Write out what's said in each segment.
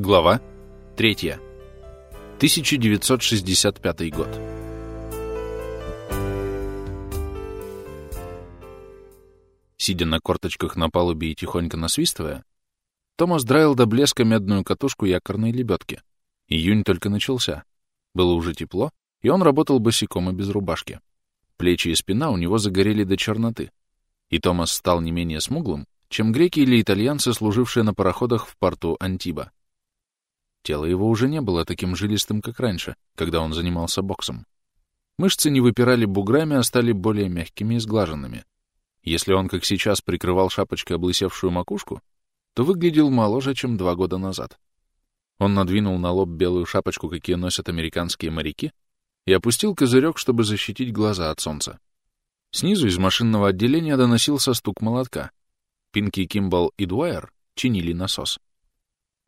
Глава 3. 1965 год. Сидя на корточках на палубе и тихонько насвистывая, Томас драил до блеска медную катушку якорной лебедки. Июнь только начался. Было уже тепло, и он работал босиком и без рубашки. Плечи и спина у него загорели до черноты, и Томас стал не менее смуглым, чем греки или итальянцы, служившие на пароходах в порту Антиба. Тело его уже не было таким жилистым, как раньше, когда он занимался боксом. Мышцы не выпирали буграми, а стали более мягкими и сглаженными. Если он, как сейчас, прикрывал шапочкой облысевшую макушку, то выглядел моложе, чем два года назад. Он надвинул на лоб белую шапочку, какие носят американские моряки, и опустил козырек, чтобы защитить глаза от солнца. Снизу из машинного отделения доносился стук молотка. Пинки, Кимбал и Дуайер чинили насос.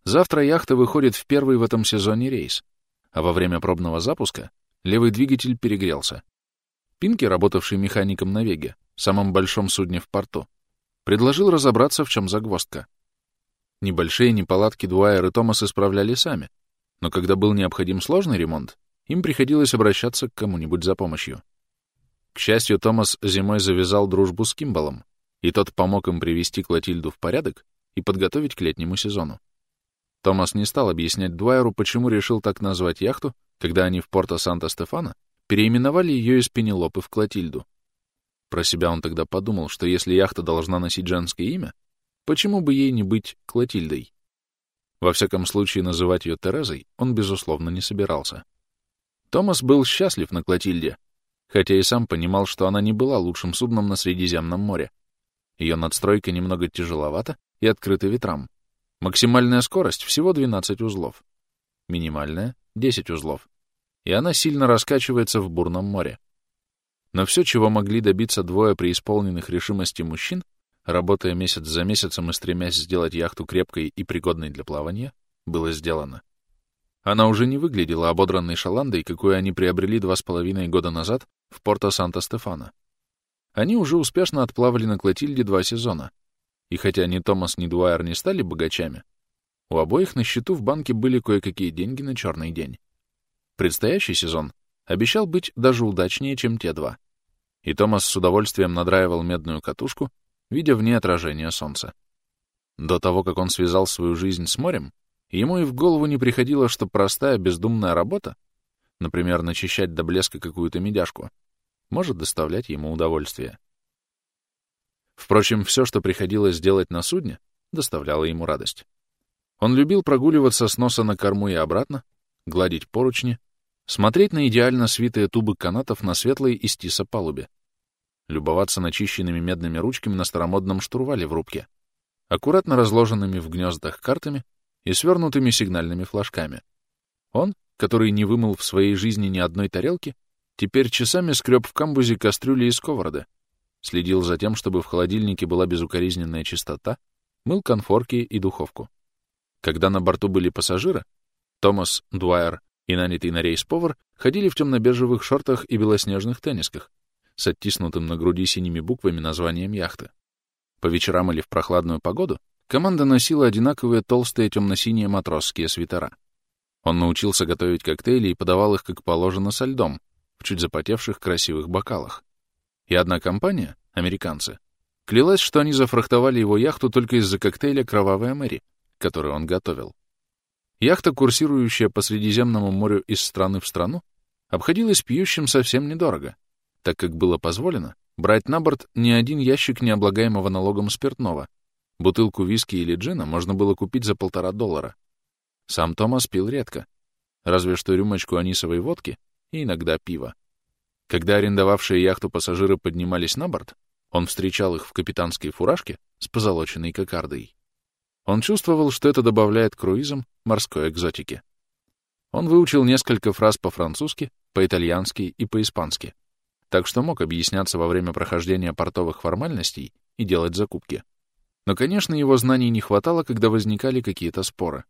Завтра яхта выходит в первый в этом сезоне рейс, а во время пробного запуска левый двигатель перегрелся. Пинки, работавший механиком на Веге, самом большом судне в порту, предложил разобраться, в чем загвоздка. Небольшие неполадки Дуайер и Томас исправляли сами, но когда был необходим сложный ремонт, им приходилось обращаться к кому-нибудь за помощью. К счастью, Томас зимой завязал дружбу с Кимбалом, и тот помог им привести Клотильду в порядок и подготовить к летнему сезону. Томас не стал объяснять Дуайеру, почему решил так назвать яхту, когда они в порто Санта-Стефано переименовали ее из Пенелопы в Клотильду. Про себя он тогда подумал, что если яхта должна носить женское имя, почему бы ей не быть Клотильдой? Во всяком случае, называть ее Терезой он, безусловно, не собирался. Томас был счастлив на Клотильде, хотя и сам понимал, что она не была лучшим судном на Средиземном море. Ее надстройка немного тяжеловата и открыта ветрам. Максимальная скорость — всего 12 узлов. Минимальная — 10 узлов. И она сильно раскачивается в бурном море. Но все, чего могли добиться двое преисполненных решимости мужчин, работая месяц за месяцем и стремясь сделать яхту крепкой и пригодной для плавания, было сделано. Она уже не выглядела ободранной шаландой, какую они приобрели два с половиной года назад в порто Санта-Стефано. Они уже успешно отплавали на Клотильде два сезона. И хотя ни Томас, ни Дуайер не стали богачами, у обоих на счету в банке были кое-какие деньги на черный день. Предстоящий сезон обещал быть даже удачнее, чем те два. И Томас с удовольствием надраивал медную катушку, видя в ней отражение солнца. До того, как он связал свою жизнь с морем, ему и в голову не приходило, что простая бездумная работа, например, начищать до блеска какую-то медяшку, может доставлять ему удовольствие. Впрочем, все, что приходилось делать на судне, доставляло ему радость. Он любил прогуливаться с носа на корму и обратно, гладить поручни, смотреть на идеально свитые тубы канатов на светлой из палубе, любоваться начищенными медными ручками на старомодном штурвале в рубке, аккуратно разложенными в гнездах картами и свернутыми сигнальными флажками. Он, который не вымыл в своей жизни ни одной тарелки, теперь часами скреб в камбузе кастрюли и сковороды, следил за тем, чтобы в холодильнике была безукоризненная чистота, мыл конфорки и духовку. Когда на борту были пассажиры, Томас, Дуайер и нанятый на рейс повар ходили в темно-бежевых шортах и белоснежных теннисках с оттиснутым на груди синими буквами названием яхты. По вечерам или в прохладную погоду команда носила одинаковые толстые темно-синие матросские свитера. Он научился готовить коктейли и подавал их, как положено, со льдом, в чуть запотевших красивых бокалах. И одна компания, американцы, клялась, что они зафрахтовали его яхту только из-за коктейля «Кровавая Мэри», который он готовил. Яхта, курсирующая по Средиземному морю из страны в страну, обходилась пьющим совсем недорого, так как было позволено брать на борт ни один ящик необлагаемого налогом спиртного. Бутылку виски или джина можно было купить за полтора доллара. Сам Томас пил редко, разве что рюмочку анисовой водки и иногда пиво. Когда арендовавшие яхту пассажиры поднимались на борт, он встречал их в капитанской фуражке с позолоченной кокардой. Он чувствовал, что это добавляет круизам морской экзотики. Он выучил несколько фраз по-французски, по-итальянски и по-испански, так что мог объясняться во время прохождения портовых формальностей и делать закупки. Но, конечно, его знаний не хватало, когда возникали какие-то споры.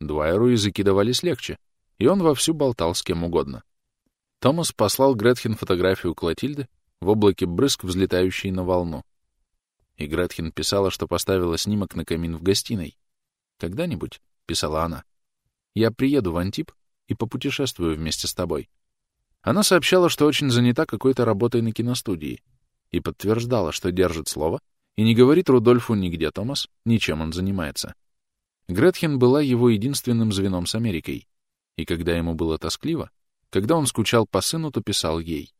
Дуайеру языки давались легче, и он вовсю болтал с кем угодно. Томас послал Гретхен фотографию Клотильды в облаке брызг, взлетающей на волну. И Гретхен писала, что поставила снимок на камин в гостиной. Когда-нибудь, — писала она. «Я приеду в Антип и попутешествую вместе с тобой». Она сообщала, что очень занята какой-то работой на киностудии, и подтверждала, что держит слово и не говорит Рудольфу нигде Томас, ни чем он занимается. Гретхен была его единственным звеном с Америкой, и когда ему было тоскливо, когда он скучал по сыну, то писал ей.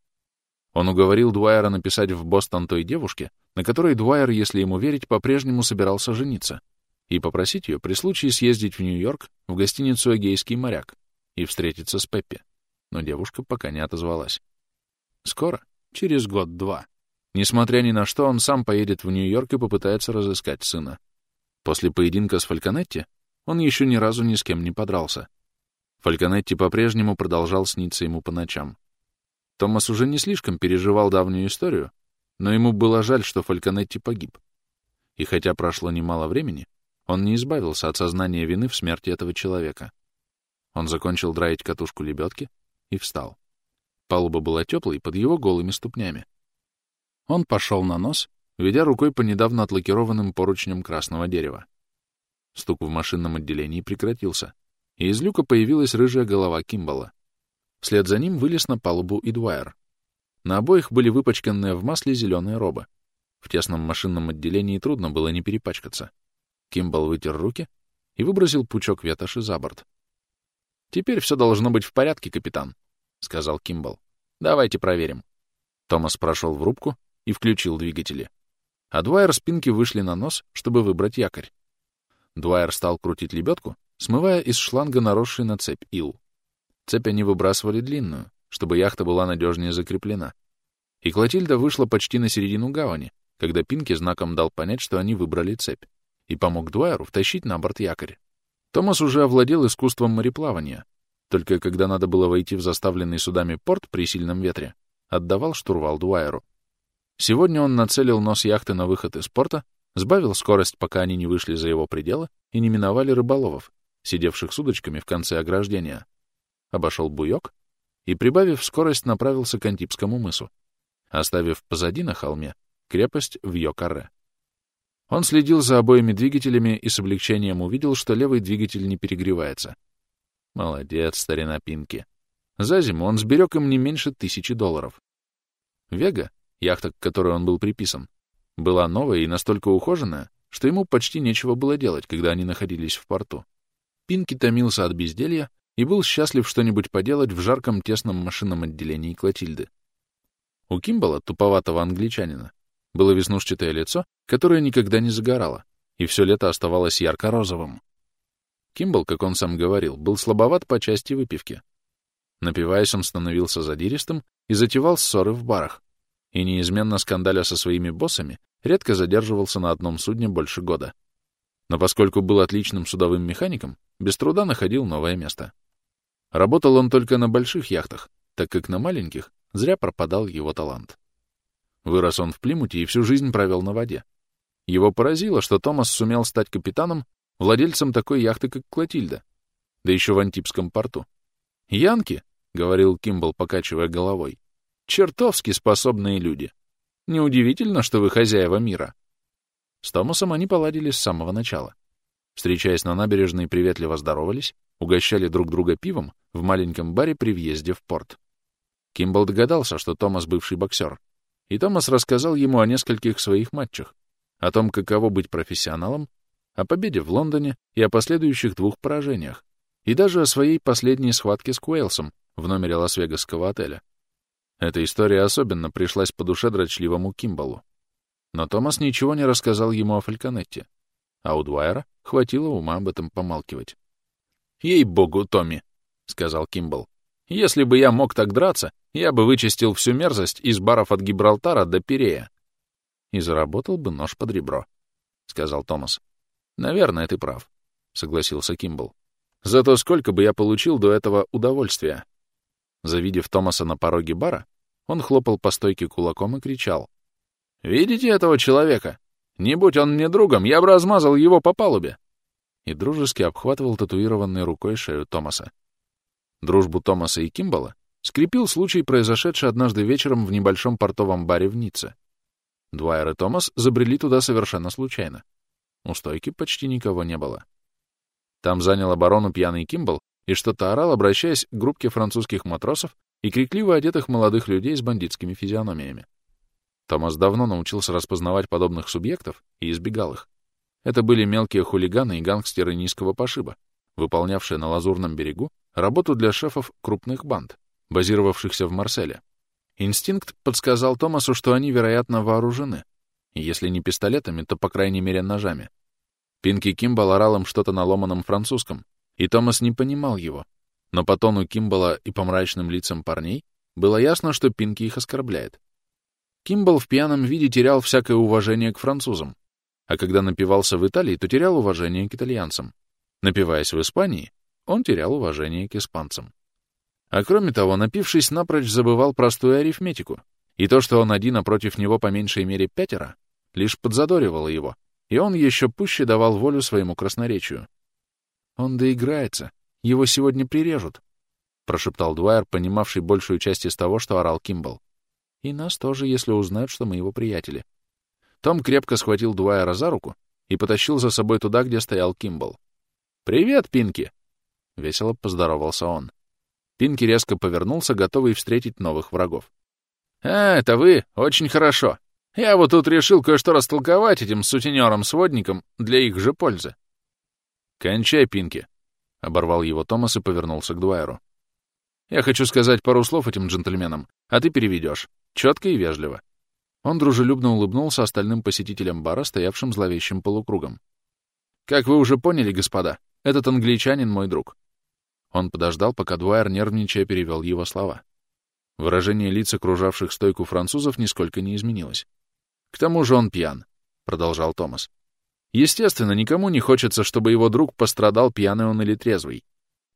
Он уговорил Дуайера написать в Бостон той девушке, на которой Дуайер, если ему верить, по-прежнему собирался жениться, и попросить ее при случае съездить в Нью-Йорк в гостиницу «Эгейский моряк» и встретиться с Пеппи. Но девушка пока не отозвалась. Скоро, через год-два. Несмотря ни на что, он сам поедет в Нью-Йорк и попытается разыскать сына. После поединка с Фальконетти он еще ни разу ни с кем не подрался. Фальконетти по-прежнему продолжал сниться ему по ночам. Томас уже не слишком переживал давнюю историю, но ему было жаль, что Фальконетти погиб. И хотя прошло немало времени, он не избавился от сознания вины в смерти этого человека. Он закончил драить катушку лебедки и встал. Палуба была теплой под его голыми ступнями. Он пошел на нос, ведя рукой по недавно отлакированным поручням красного дерева. Стук в машинном отделении прекратился, и из люка появилась рыжая голова Кимбала. Вслед за ним вылез на палубу Идуайр. На обоих были выпачканные в масле зеленые робы. В тесном машинном отделении трудно было не перепачкаться. Кимбал вытер руки и выбросил пучок ветоши за борт. «Теперь все должно быть в порядке, капитан», — сказал Кимбал. «Давайте проверим». Томас прошел в рубку и включил двигатели а Дуайер спинки вышли на нос, чтобы выбрать якорь. Дуайер стал крутить лебедку, смывая из шланга наросший на цепь ил. Цепь они выбрасывали длинную, чтобы яхта была надежнее закреплена. И Клотильда вышла почти на середину гавани, когда Пинки знаком дал понять, что они выбрали цепь, и помог Дуайеру втащить на борт якорь. Томас уже овладел искусством мореплавания, только когда надо было войти в заставленный судами порт при сильном ветре, отдавал штурвал Дуайеру. Сегодня он нацелил нос яхты на выход из порта, сбавил скорость, пока они не вышли за его пределы и не миновали рыболовов, сидевших с удочками в конце ограждения. Обошел буйок и, прибавив скорость, направился к Антипскому мысу, оставив позади на холме крепость в Йокаре. Он следил за обоими двигателями и с облегчением увидел, что левый двигатель не перегревается. Молодец, старина Пинки. За зиму он сберег им не меньше тысячи долларов. Вега, яхта, к которой он был приписан, была новая и настолько ухоженная, что ему почти нечего было делать, когда они находились в порту. Пинки томился от безделья и был счастлив что-нибудь поделать в жарком тесном машинном отделении Клотильды. У Кимбала, туповатого англичанина, было веснушчатое лицо, которое никогда не загорало, и все лето оставалось ярко-розовым. Кимбал, как он сам говорил, был слабоват по части выпивки. Напиваясь, он становился задиристым и затевал ссоры в барах, и неизменно скандаля со своими боссами, редко задерживался на одном судне больше года. Но поскольку был отличным судовым механиком, без труда находил новое место. Работал он только на больших яхтах, так как на маленьких зря пропадал его талант. Вырос он в Плимуте и всю жизнь провел на воде. Его поразило, что Томас сумел стать капитаном, владельцем такой яхты, как Клотильда, да еще в Антипском порту. «Янки», — говорил Кимбл, покачивая головой, Чертовски способные люди. Неудивительно, что вы хозяева мира. С Томасом они поладили с самого начала. Встречаясь на набережной, приветливо здоровались, угощали друг друга пивом в маленьком баре при въезде в порт. Кимбл догадался, что Томас бывший боксер, и Томас рассказал ему о нескольких своих матчах, о том, каково быть профессионалом, о победе в Лондоне и о последующих двух поражениях, и даже о своей последней схватке с Куэлсом в номере Лас-Вегасского отеля. Эта история особенно пришлась по душе дрочливому Кимбалу. Но Томас ничего не рассказал ему о Фальконетте, а у Дуайера хватило ума об этом помалкивать. «Ей-богу, Томми!» — сказал Кимбал. «Если бы я мог так драться, я бы вычистил всю мерзость из баров от Гибралтара до Пирея». «И заработал бы нож под ребро», — сказал Томас. «Наверное, ты прав», — согласился Кимбал. «Зато сколько бы я получил до этого удовольствия?» Завидев Томаса на пороге бара, он хлопал по стойке кулаком и кричал. «Видите этого человека? Не будь он мне другом, я бы размазал его по палубе!» И дружески обхватывал татуированной рукой шею Томаса. Дружбу Томаса и Кимбала скрепил случай, произошедший однажды вечером в небольшом портовом баре в Ницце. Дуайер и Томас забрели туда совершенно случайно. У стойки почти никого не было. Там занял оборону пьяный Кимбл и что-то орал, обращаясь к группке французских матросов и крикливо одетых молодых людей с бандитскими физиономиями. Томас давно научился распознавать подобных субъектов и избегал их. Это были мелкие хулиганы и гангстеры низкого пошиба, выполнявшие на Лазурном берегу работу для шефов крупных банд, базировавшихся в Марселе. Инстинкт подсказал Томасу, что они, вероятно, вооружены, если не пистолетами, то, по крайней мере, ножами. Пинки Кимбал орал им что-то на ломаном французском, и Томас не понимал его. Но по тону Кимбала и по мрачным лицам парней было ясно, что Пинки их оскорбляет. Кимбал в пьяном виде терял всякое уважение к французам, а когда напивался в Италии, то терял уважение к итальянцам. Напиваясь в Испании, он терял уважение к испанцам. А кроме того, напившись, напрочь забывал простую арифметику, и то, что он один, а против него по меньшей мере пятеро, лишь подзадоривало его, и он еще пуще давал волю своему красноречию. «Он доиграется, его сегодня прирежут», — прошептал Дуайер, понимавший большую часть из того, что орал Кимбл. И нас тоже, если узнают, что мы его приятели. Том крепко схватил Дуайера за руку и потащил за собой туда, где стоял Кимбл. «Привет, Пинки!» — весело поздоровался он. Пинки резко повернулся, готовый встретить новых врагов. «А, это вы? Очень хорошо. Я вот тут решил кое-что растолковать этим сутенерам-сводникам для их же пользы». «Кончай, Пинки!» — оборвал его Томас и повернулся к Дуайеру. «Я хочу сказать пару слов этим джентльменам, а ты переведешь. Четко и вежливо. Он дружелюбно улыбнулся остальным посетителям бара, стоявшим зловещим полукругом. «Как вы уже поняли, господа, этот англичанин мой друг». Он подождал, пока Дуайер, нервничая, перевел его слова. Выражение лиц окружавших стойку французов нисколько не изменилось. «К тому же он пьян», — продолжал Томас. «Естественно, никому не хочется, чтобы его друг пострадал, пьяный он или трезвый.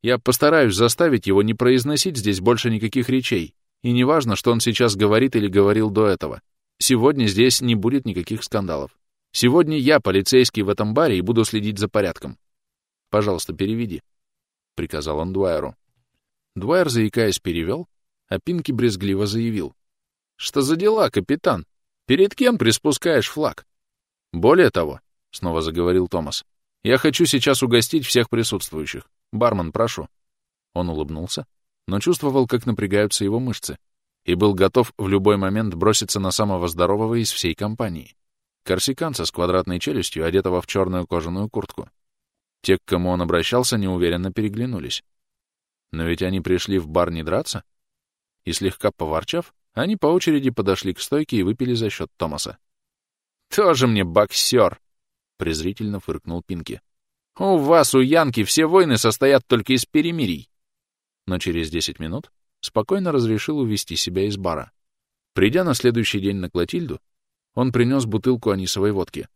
Я постараюсь заставить его не произносить здесь больше никаких речей, и не важно, что он сейчас говорит или говорил до этого. Сегодня здесь не будет никаких скандалов. Сегодня я полицейский в этом баре и буду следить за порядком. Пожалуйста, переведи, — приказал он Дуайеру. Дуайер, заикаясь, перевел, а Пинки брезгливо заявил. Что за дела, капитан? Перед кем приспускаешь флаг? Более того, — снова заговорил Томас, — я хочу сейчас угостить всех присутствующих. Бармен, прошу. Он улыбнулся, но чувствовал, как напрягаются его мышцы, и был готов в любой момент броситься на самого здорового из всей компании. Корсиканца с квадратной челюстью, одетого в черную кожаную куртку. Те, к кому он обращался, неуверенно переглянулись. Но ведь они пришли в бар не драться. И слегка поворчав, они по очереди подошли к стойке и выпили за счет Томаса. «Тоже мне боксер!» — презрительно фыркнул Пинки. «У вас, у Янки, все войны состоят только из перемирий но через 10 минут спокойно разрешил увести себя из бара. Придя на следующий день на Клотильду, он принес бутылку анисовой водки.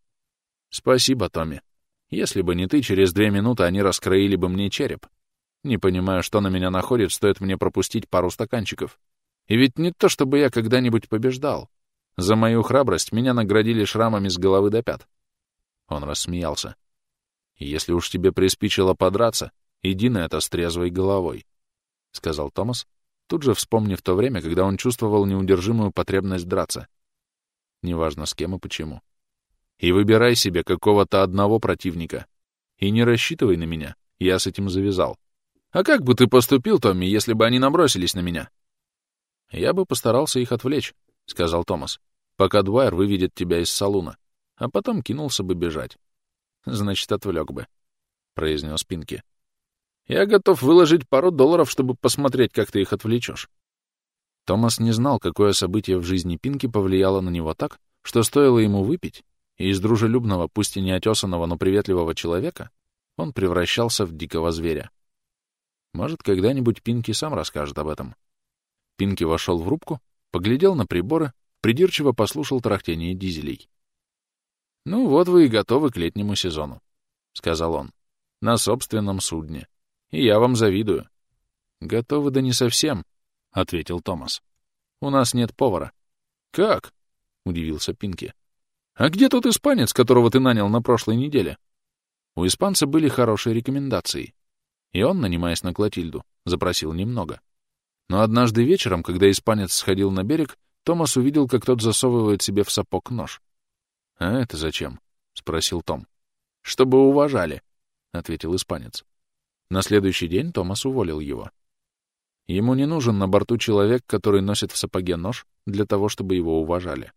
«Спасибо, Томми. Если бы не ты, через две минуты они раскроили бы мне череп. Не понимаю, что на меня находит, стоит мне пропустить пару стаканчиков. И ведь не то, чтобы я когда-нибудь побеждал. За мою храбрость меня наградили шрамами с головы до пят». Он рассмеялся. «Если уж тебе приспичило подраться, иди на это с трезвой головой. — сказал Томас, тут же вспомнив то время, когда он чувствовал неудержимую потребность драться. Неважно с кем и почему. И выбирай себе какого-то одного противника. И не рассчитывай на меня, я с этим завязал. А как бы ты поступил, Томми, если бы они набросились на меня? Я бы постарался их отвлечь, — сказал Томас, пока Дуайер выведет тебя из салуна, а потом кинулся бы бежать. Значит, отвлек бы, — произнес Пинки. Я готов выложить пару долларов, чтобы посмотреть, как ты их отвлечешь. Томас не знал, какое событие в жизни Пинки повлияло на него так, что стоило ему выпить, и из дружелюбного, пусть и неотесанного, но приветливого человека он превращался в дикого зверя. Может, когда-нибудь Пинки сам расскажет об этом. Пинки вошел в рубку, поглядел на приборы, придирчиво послушал тарахтение дизелей. «Ну вот вы и готовы к летнему сезону», — сказал он, — «на собственном судне. И я вам завидую. Готовы да не совсем, — ответил Томас. У нас нет повара. Как? — удивился Пинки. А где тот испанец, которого ты нанял на прошлой неделе? У испанца были хорошие рекомендации. И он, нанимаясь на Клотильду, запросил немного. Но однажды вечером, когда испанец сходил на берег, Томас увидел, как тот засовывает себе в сапог нож. «А это зачем?» — спросил Том. «Чтобы уважали», —— ответил испанец. На следующий день Томас уволил его. Ему не нужен на борту человек, который носит в сапоге нож для того, чтобы его уважали.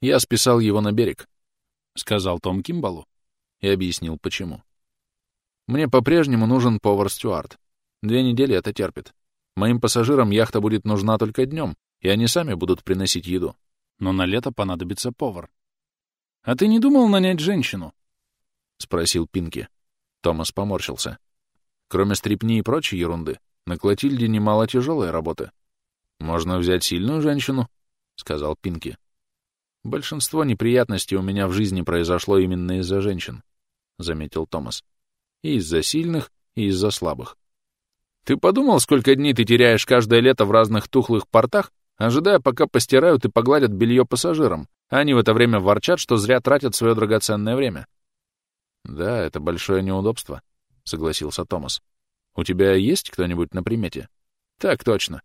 «Я списал его на берег», — сказал Том Кимбалу и объяснил, почему. «Мне по-прежнему нужен повар-стюард. Две недели это терпит. Моим пассажирам яхта будет нужна только днем, и они сами будут приносить еду. Но на лето понадобится повар». «А ты не думал нанять женщину?» — спросил Пинки. Томас поморщился. Кроме стрипни и прочей ерунды, на Клотильде немало тяжелой работы. Можно взять сильную женщину, — сказал Пинки. Большинство неприятностей у меня в жизни произошло именно из-за женщин, — заметил Томас. И из-за сильных, и из-за слабых. Ты подумал, сколько дней ты теряешь каждое лето в разных тухлых портах, ожидая, пока постирают и погладят белье пассажирам, а они в это время ворчат, что зря тратят свое драгоценное время? Да, это большое неудобство, — согласился Томас. У тебя есть кто-нибудь на примете? Так точно.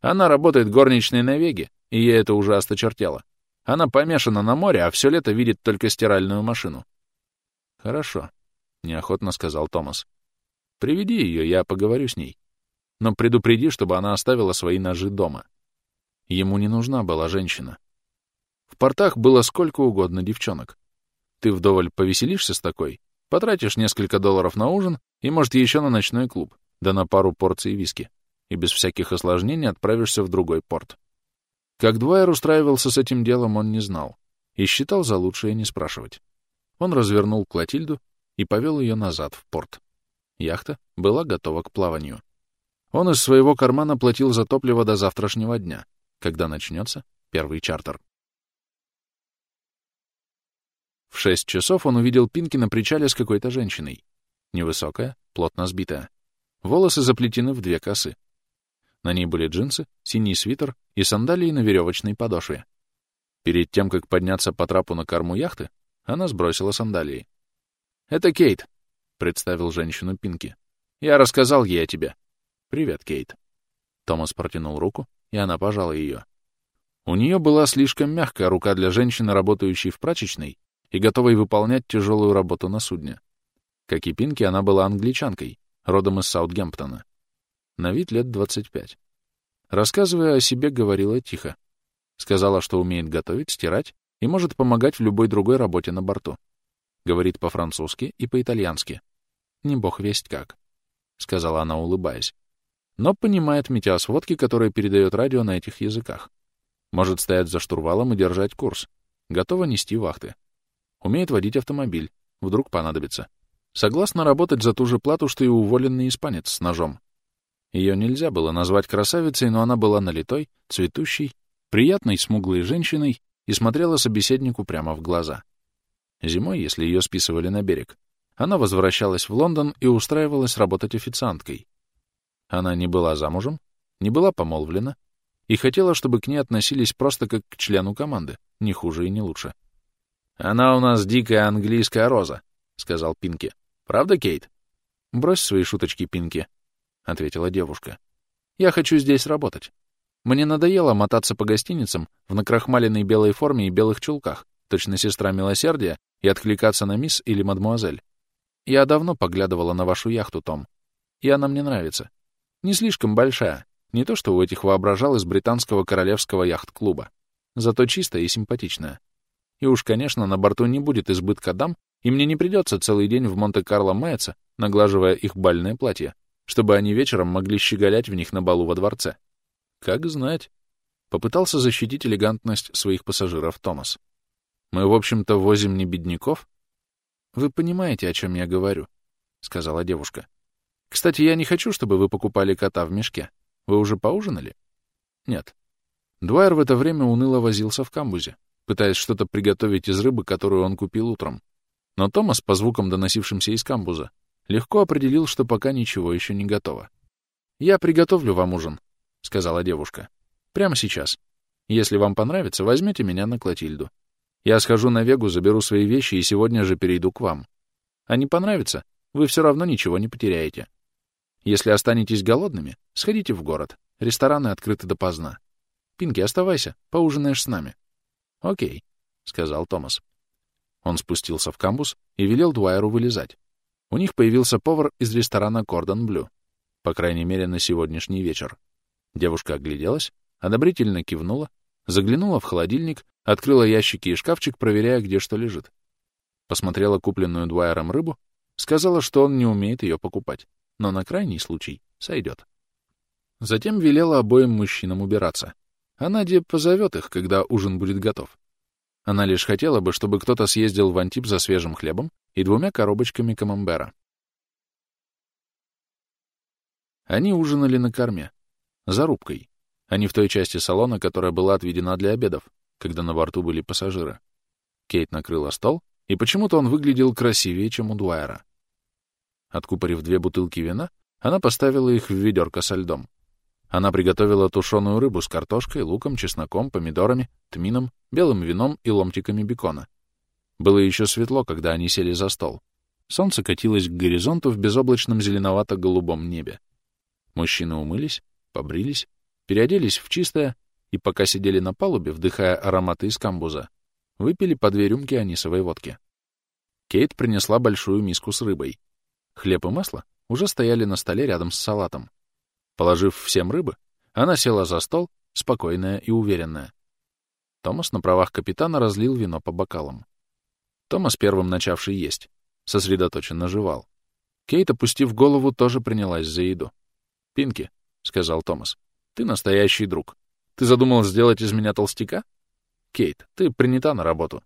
Она работает горничной на Веге, и ей это уже осточертело. Она помешана на море, а все лето видит только стиральную машину. Хорошо, — неохотно сказал Томас. Приведи ее, я поговорю с ней. Но предупреди, чтобы она оставила свои ножи дома. Ему не нужна была женщина. В портах было сколько угодно девчонок. Ты вдоволь повеселишься с такой, потратишь несколько долларов на ужин и, может, еще на ночной клуб, да на пару порций виски, и без всяких осложнений отправишься в другой порт. Как Двайер устраивался с этим делом, он не знал, и считал за лучшее не спрашивать. Он развернул Клотильду и повел ее назад в порт. Яхта была готова к плаванию. Он из своего кармана платил за топливо до завтрашнего дня, когда начнется первый чартер. В шесть часов он увидел Пинки на причале с какой-то женщиной. Невысокая, плотно сбитая. Волосы заплетены в две косы. На ней были джинсы, синий свитер и сандалии на веревочной подошве. Перед тем, как подняться по трапу на корму яхты, она сбросила сандалии. «Это Кейт», — представил женщину Пинки. «Я рассказал ей о тебе». «Привет, Кейт». Томас протянул руку, и она пожала ее. У нее была слишком мягкая рука для женщины, работающей в прачечной и готовой выполнять тяжелую работу на судне. Как и Пинки, она была англичанкой, родом из Саутгемптона. На вид лет 25. Рассказывая о себе, говорила тихо. Сказала, что умеет готовить, стирать и может помогать в любой другой работе на борту. Говорит по-французски и по-итальянски. Не бог весть как, — сказала она, улыбаясь. Но понимает метеосводки, которые передает радио на этих языках. Может стоять за штурвалом и держать курс. Готова нести вахты. Умеет водить автомобиль. Вдруг понадобится. Согласна работать за ту же плату, что и уволенный испанец с ножом. Ее нельзя было назвать красавицей, но она была налитой, цветущей, приятной смуглой женщиной и смотрела собеседнику прямо в глаза. Зимой, если ее списывали на берег, она возвращалась в Лондон и устраивалась работать официанткой. Она не была замужем, не была помолвлена и хотела, чтобы к ней относились просто как к члену команды, не хуже и не лучше. «Она у нас дикая английская роза», — сказал Пинки. Правда, Кейт? Брось свои шуточки, Пинки, — ответила девушка. Я хочу здесь работать. Мне надоело мотаться по гостиницам в накрахмаленной белой форме и белых чулках, точно сестра милосердия, и откликаться на мисс или мадмуазель. Я давно поглядывала на вашу яхту, Том. И она мне нравится. Не слишком большая, не то что у этих воображал из британского королевского яхт-клуба. Зато чистая и симпатичная. И уж, конечно, на борту не будет избытка дам, и мне не придется целый день в Монте-Карло маяться, наглаживая их бальное платье, чтобы они вечером могли щеголять в них на балу во дворце. Как знать. Попытался защитить элегантность своих пассажиров Томас. Мы, в общем-то, возим не бедняков. Вы понимаете, о чем я говорю, — сказала девушка. Кстати, я не хочу, чтобы вы покупали кота в мешке. Вы уже поужинали? Нет. Дуайер в это время уныло возился в камбузе, пытаясь что-то приготовить из рыбы, которую он купил утром. Но Томас, по звукам, доносившимся из камбуза, легко определил, что пока ничего еще не готово. «Я приготовлю вам ужин», — сказала девушка. «Прямо сейчас. Если вам понравится, возьмете меня на Клотильду. Я схожу на Вегу, заберу свои вещи и сегодня же перейду к вам. А не понравится, вы все равно ничего не потеряете. Если останетесь голодными, сходите в город. Рестораны открыты допоздна. Пинки, оставайся, поужинаешь с нами. «Окей», — сказал Томас. Он спустился в камбус и велел Дуайеру вылезать. У них появился повар из ресторана «Кордон Блю», по крайней мере, на сегодняшний вечер. Девушка огляделась, одобрительно кивнула, заглянула в холодильник, открыла ящики и шкафчик, проверяя, где что лежит. Посмотрела купленную Дуайером рыбу, сказала, что он не умеет ее покупать, но на крайний случай сойдет. Затем велела обоим мужчинам убираться. А Надя позовет их, когда ужин будет готов. Она лишь хотела бы, чтобы кто-то съездил в Антип за свежим хлебом и двумя коробочками камамбера. Они ужинали на корме, за рубкой, а не в той части салона, которая была отведена для обедов, когда на борту были пассажиры. Кейт накрыла стол, и почему-то он выглядел красивее, чем у Дуайера. Откупорив две бутылки вина, она поставила их в ведерко со льдом. Она приготовила тушеную рыбу с картошкой, луком, чесноком, помидорами, тмином, белым вином и ломтиками бекона. Было еще светло, когда они сели за стол. Солнце катилось к горизонту в безоблачном зеленовато-голубом небе. Мужчины умылись, побрились, переоделись в чистое и, пока сидели на палубе, вдыхая ароматы из камбуза, выпили по две рюмки анисовой водки. Кейт принесла большую миску с рыбой. Хлеб и масло уже стояли на столе рядом с салатом. Положив всем рыбы, она села за стол, спокойная и уверенная. Томас на правах капитана разлил вино по бокалам. Томас, первым начавший есть, сосредоточенно жевал. Кейт, опустив голову, тоже принялась за еду. «Пинки», — сказал Томас, — «ты настоящий друг. Ты задумал сделать из меня толстяка? Кейт, ты принята на работу».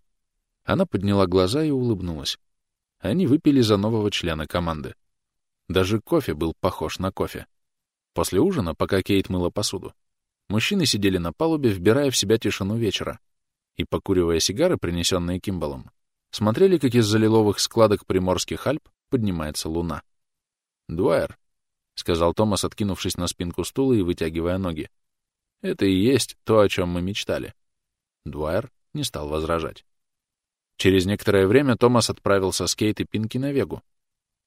Она подняла глаза и улыбнулась. Они выпили за нового члена команды. Даже кофе был похож на кофе. После ужина, пока Кейт мыла посуду, мужчины сидели на палубе, вбирая в себя тишину вечера, и, покуривая сигары, принесенные Кимбалом, смотрели, как из-за лиловых складок приморских Альп поднимается луна. «Дуайер», — сказал Томас, откинувшись на спинку стула и вытягивая ноги, — «это и есть то, о чем мы мечтали». Дуайер не стал возражать. Через некоторое время Томас отправился с Кейт и Пинки на Вегу.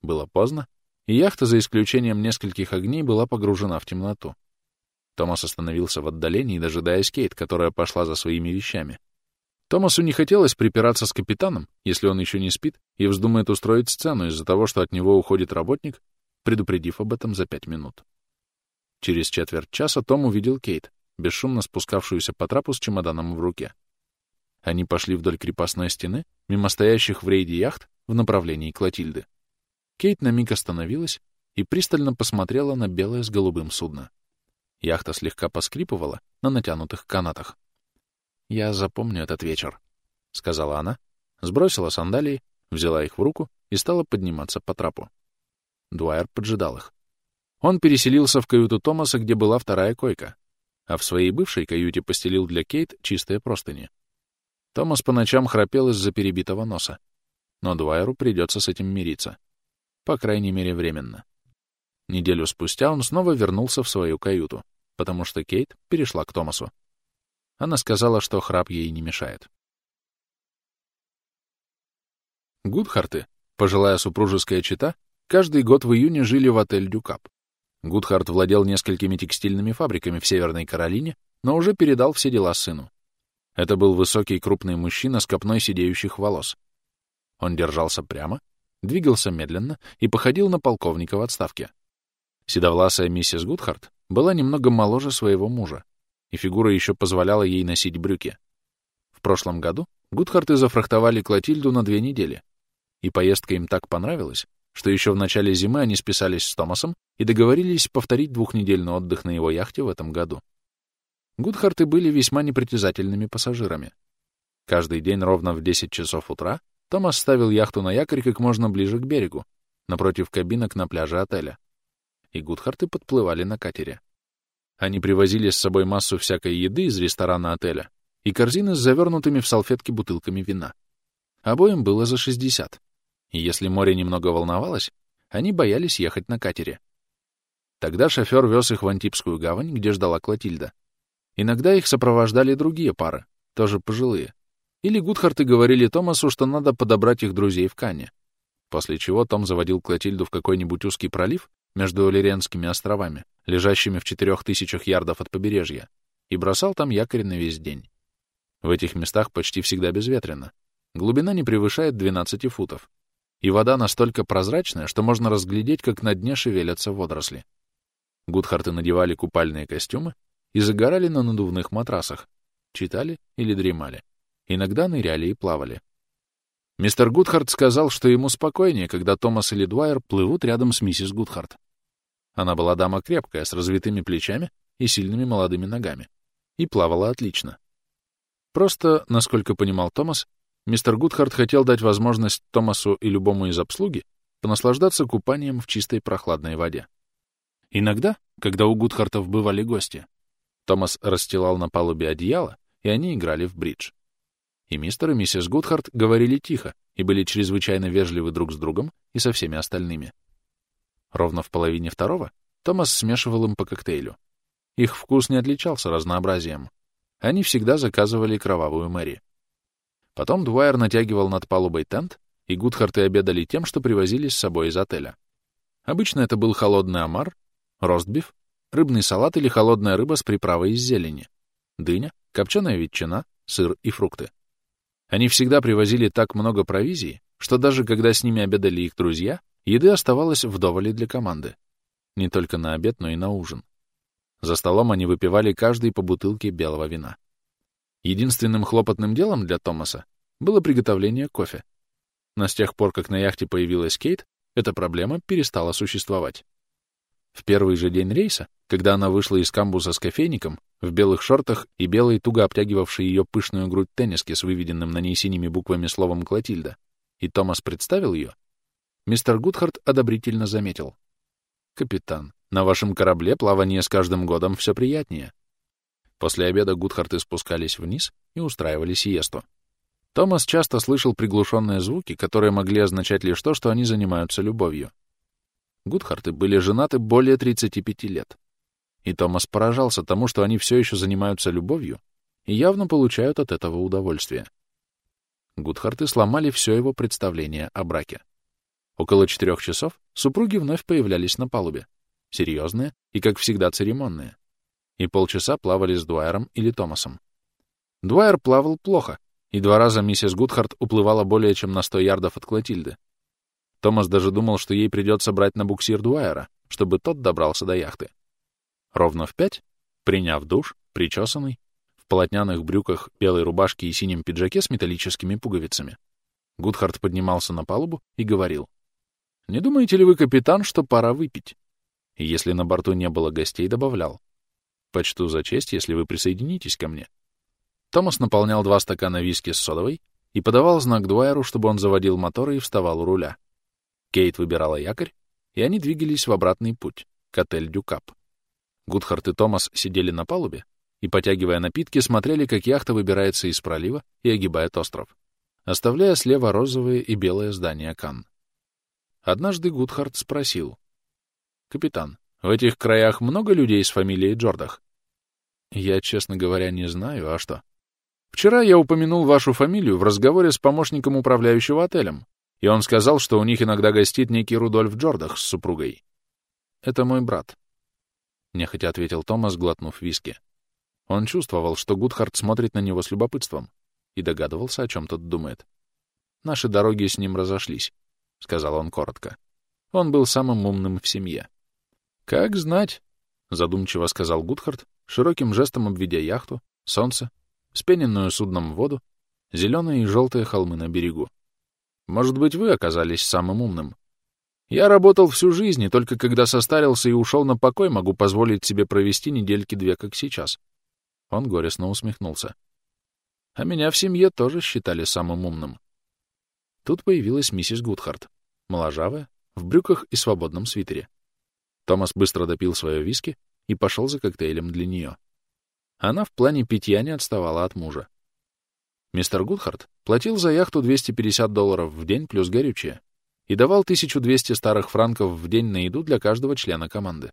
Было поздно, и яхта, за исключением нескольких огней, была погружена в темноту. Томас остановился в отдалении, дожидаясь Кейт, которая пошла за своими вещами. Томасу не хотелось припираться с капитаном, если он еще не спит, и вздумает устроить сцену из-за того, что от него уходит работник, предупредив об этом за пять минут. Через четверть часа Том увидел Кейт, бесшумно спускавшуюся по трапу с чемоданом в руке. Они пошли вдоль крепостной стены, мимо стоящих в рейде яхт, в направлении Клотильды. Кейт на миг остановилась и пристально посмотрела на белое с голубым судно. Яхта слегка поскрипывала на натянутых канатах. «Я запомню этот вечер», — сказала она, сбросила сандалии, взяла их в руку и стала подниматься по трапу. Дуайер поджидал их. Он переселился в каюту Томаса, где была вторая койка, а в своей бывшей каюте постелил для Кейт чистые простыни. Томас по ночам храпел из-за перебитого носа, но Дуайеру придется с этим мириться. По крайней мере, временно. Неделю спустя он снова вернулся в свою каюту, потому что Кейт перешла к Томасу. Она сказала, что храп ей не мешает. Гудхарты, пожилая супружеская чета, каждый год в июне жили в отель «Дюкап». Гудхарт владел несколькими текстильными фабриками в Северной Каролине, но уже передал все дела сыну. Это был высокий крупный мужчина с копной сидеющих волос. Он держался прямо, двигался медленно и походил на полковника в отставке. Седовласая миссис Гудхарт была немного моложе своего мужа, и фигура еще позволяла ей носить брюки. В прошлом году Гудхарты зафрахтовали Клотильду на две недели, и поездка им так понравилась, что еще в начале зимы они списались с Томасом и договорились повторить двухнедельный отдых на его яхте в этом году. Гудхарты были весьма непритязательными пассажирами. Каждый день ровно в 10 часов утра Томас ставил яхту на якорь как можно ближе к берегу, напротив кабинок на пляже отеля. И Гудхарты подплывали на катере. Они привозили с собой массу всякой еды из ресторана отеля и корзины с завернутыми в салфетки бутылками вина. Обоим было за 60. И если море немного волновалось, они боялись ехать на катере. Тогда шофер вез их в Антипскую гавань, где ждала Клотильда. Иногда их сопровождали другие пары, тоже пожилые, или Гудхарты говорили Томасу, что надо подобрать их друзей в Кане. После чего Том заводил Клотильду в какой-нибудь узкий пролив между Лиренскими островами, лежащими в четырех тысячах ярдов от побережья, и бросал там якорь на весь день. В этих местах почти всегда безветренно. Глубина не превышает 12 футов. и вода настолько прозрачная, что можно разглядеть, как на дне шевелятся водоросли. Гудхарты надевали купальные костюмы и загорали на надувных матрасах, читали или дремали. Иногда ныряли и плавали. Мистер Гудхарт сказал, что ему спокойнее, когда Томас или Дуайер плывут рядом с миссис Гудхарт. Она была дама крепкая, с развитыми плечами и сильными молодыми ногами, и плавала отлично. Просто, насколько понимал Томас, мистер Гудхарт хотел дать возможность Томасу и любому из обслуги понаслаждаться купанием в чистой прохладной воде. Иногда, когда у Гудхартов бывали гости, Томас расстилал на палубе одеяло, и они играли в бридж. И мистер и миссис Гудхарт говорили тихо и были чрезвычайно вежливы друг с другом и со всеми остальными. Ровно в половине второго Томас смешивал им по коктейлю. Их вкус не отличался разнообразием. Они всегда заказывали кровавую Мэри. Потом Дуайер натягивал над палубой тент, и Гудхарты обедали тем, что привозили с собой из отеля. Обычно это был холодный омар, ростбиф, рыбный салат или холодная рыба с приправой из зелени, дыня, копченая ветчина, сыр и фрукты. Они всегда привозили так много провизии, что даже когда с ними обедали их друзья, еды оставалось вдоволь для команды. Не только на обед, но и на ужин. За столом они выпивали каждый по бутылке белого вина. Единственным хлопотным делом для Томаса было приготовление кофе. Но с тех пор, как на яхте появилась Кейт, эта проблема перестала существовать. В первый же день рейса, когда она вышла из камбуза с кофейником, в белых шортах и белой, туго обтягивавшей ее пышную грудь тенниски с выведенным на ней синими буквами словом «Клотильда», и Томас представил ее, мистер Гудхарт одобрительно заметил. «Капитан, на вашем корабле плавание с каждым годом все приятнее». После обеда Гудхарты спускались вниз и устраивали сиесту. Томас часто слышал приглушенные звуки, которые могли означать лишь то, что они занимаются любовью. Гудхарты были женаты более 35 лет. И Томас поражался тому, что они все еще занимаются любовью и явно получают от этого удовольствие. Гудхарты сломали все его представление о браке. Около четырех часов супруги вновь появлялись на палубе, серьезные и, как всегда, церемонные, и полчаса плавали с Дуайером или Томасом. Дуайер плавал плохо, и два раза миссис Гудхарт уплывала более чем на сто ярдов от Клотильды. Томас даже думал, что ей придется брать на буксир Дуайера, чтобы тот добрался до яхты. Ровно в пять, приняв душ, причесанный, в полотняных брюках, белой рубашке и синем пиджаке с металлическими пуговицами, Гудхарт поднимался на палубу и говорил. «Не думаете ли вы, капитан, что пора выпить?» И если на борту не было гостей, добавлял. «Почту за честь, если вы присоединитесь ко мне». Томас наполнял два стакана виски с содовой и подавал знак Дуайеру, чтобы он заводил моторы и вставал у руля. Кейт выбирала якорь, и они двигались в обратный путь, к Отель дю Кап. Гудхарт и Томас сидели на палубе и, потягивая напитки, смотрели, как яхта выбирается из пролива и огибает остров, оставляя слева розовые и белые здания Канн. Однажды Гудхарт спросил. «Капитан, в этих краях много людей с фамилией Джордах?» «Я, честно говоря, не знаю, а что?» «Вчера я упомянул вашу фамилию в разговоре с помощником управляющего отелем, и он сказал, что у них иногда гостит некий Рудольф Джордах с супругой. «Это мой брат», — нехотя ответил Томас, глотнув виски. Он чувствовал, что Гудхард смотрит на него с любопытством, и догадывался, о чем тот думает. «Наши дороги с ним разошлись», — сказал он коротко. Он был самым умным в семье. «Как знать», — задумчиво сказал Гудхард, широким жестом обведя яхту, солнце, спененную судном воду, зеленые и желтые холмы на берегу. Может быть, вы оказались самым умным. Я работал всю жизнь, и только когда состарился и ушел на покой, могу позволить себе провести недельки две, как сейчас. Он горестно усмехнулся. А меня в семье тоже считали самым умным. Тут появилась миссис Гудхарт, моложавая, в брюках и свободном свитере. Томас быстро допил свое виски и пошел за коктейлем для нее. Она в плане питья не отставала от мужа. Мистер Гудхарт платил за яхту 250 долларов в день плюс горючее и давал 1200 старых франков в день на еду для каждого члена команды.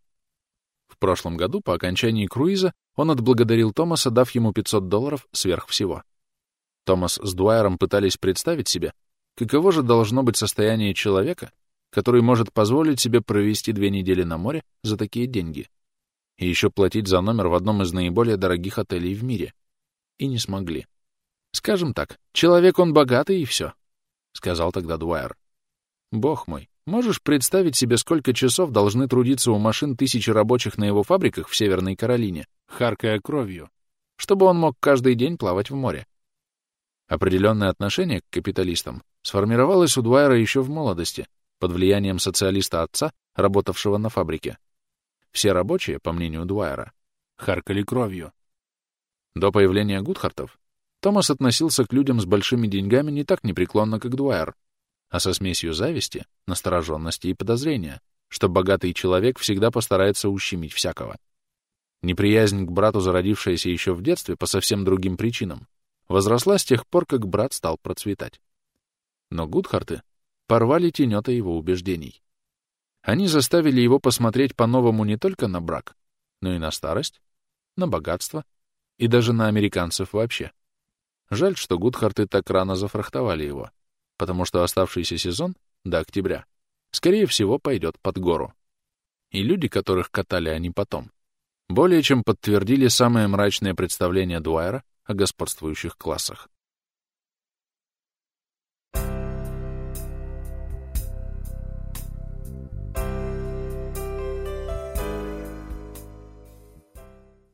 В прошлом году, по окончании круиза, он отблагодарил Томаса, дав ему 500 долларов сверх всего. Томас с Дуайером пытались представить себе, каково же должно быть состояние человека, который может позволить себе провести две недели на море за такие деньги и еще платить за номер в одном из наиболее дорогих отелей в мире. И не смогли. Скажем так, человек он богатый и все, — сказал тогда Дуайер. Бог мой, можешь представить себе, сколько часов должны трудиться у машин тысячи рабочих на его фабриках в Северной Каролине, харкая кровью, чтобы он мог каждый день плавать в море? Определенное отношение к капиталистам сформировалось у Дуайера еще в молодости, под влиянием социалиста-отца, работавшего на фабрике. Все рабочие, по мнению Дуайера, харкали кровью. До появления Гудхартов Томас относился к людям с большими деньгами не так непреклонно, как Дуайер, а со смесью зависти, настороженности и подозрения, что богатый человек всегда постарается ущемить всякого. Неприязнь к брату, зародившаяся еще в детстве по совсем другим причинам, возросла с тех пор, как брат стал процветать. Но Гудхарты порвали тенета его убеждений. Они заставили его посмотреть по-новому не только на брак, но и на старость, на богатство и даже на американцев вообще. Жаль, что Гудхарты так рано зафрахтовали его, потому что оставшийся сезон, до октября, скорее всего, пойдет под гору. И люди, которых катали они потом, более чем подтвердили самое мрачное представление Дуайера о господствующих классах.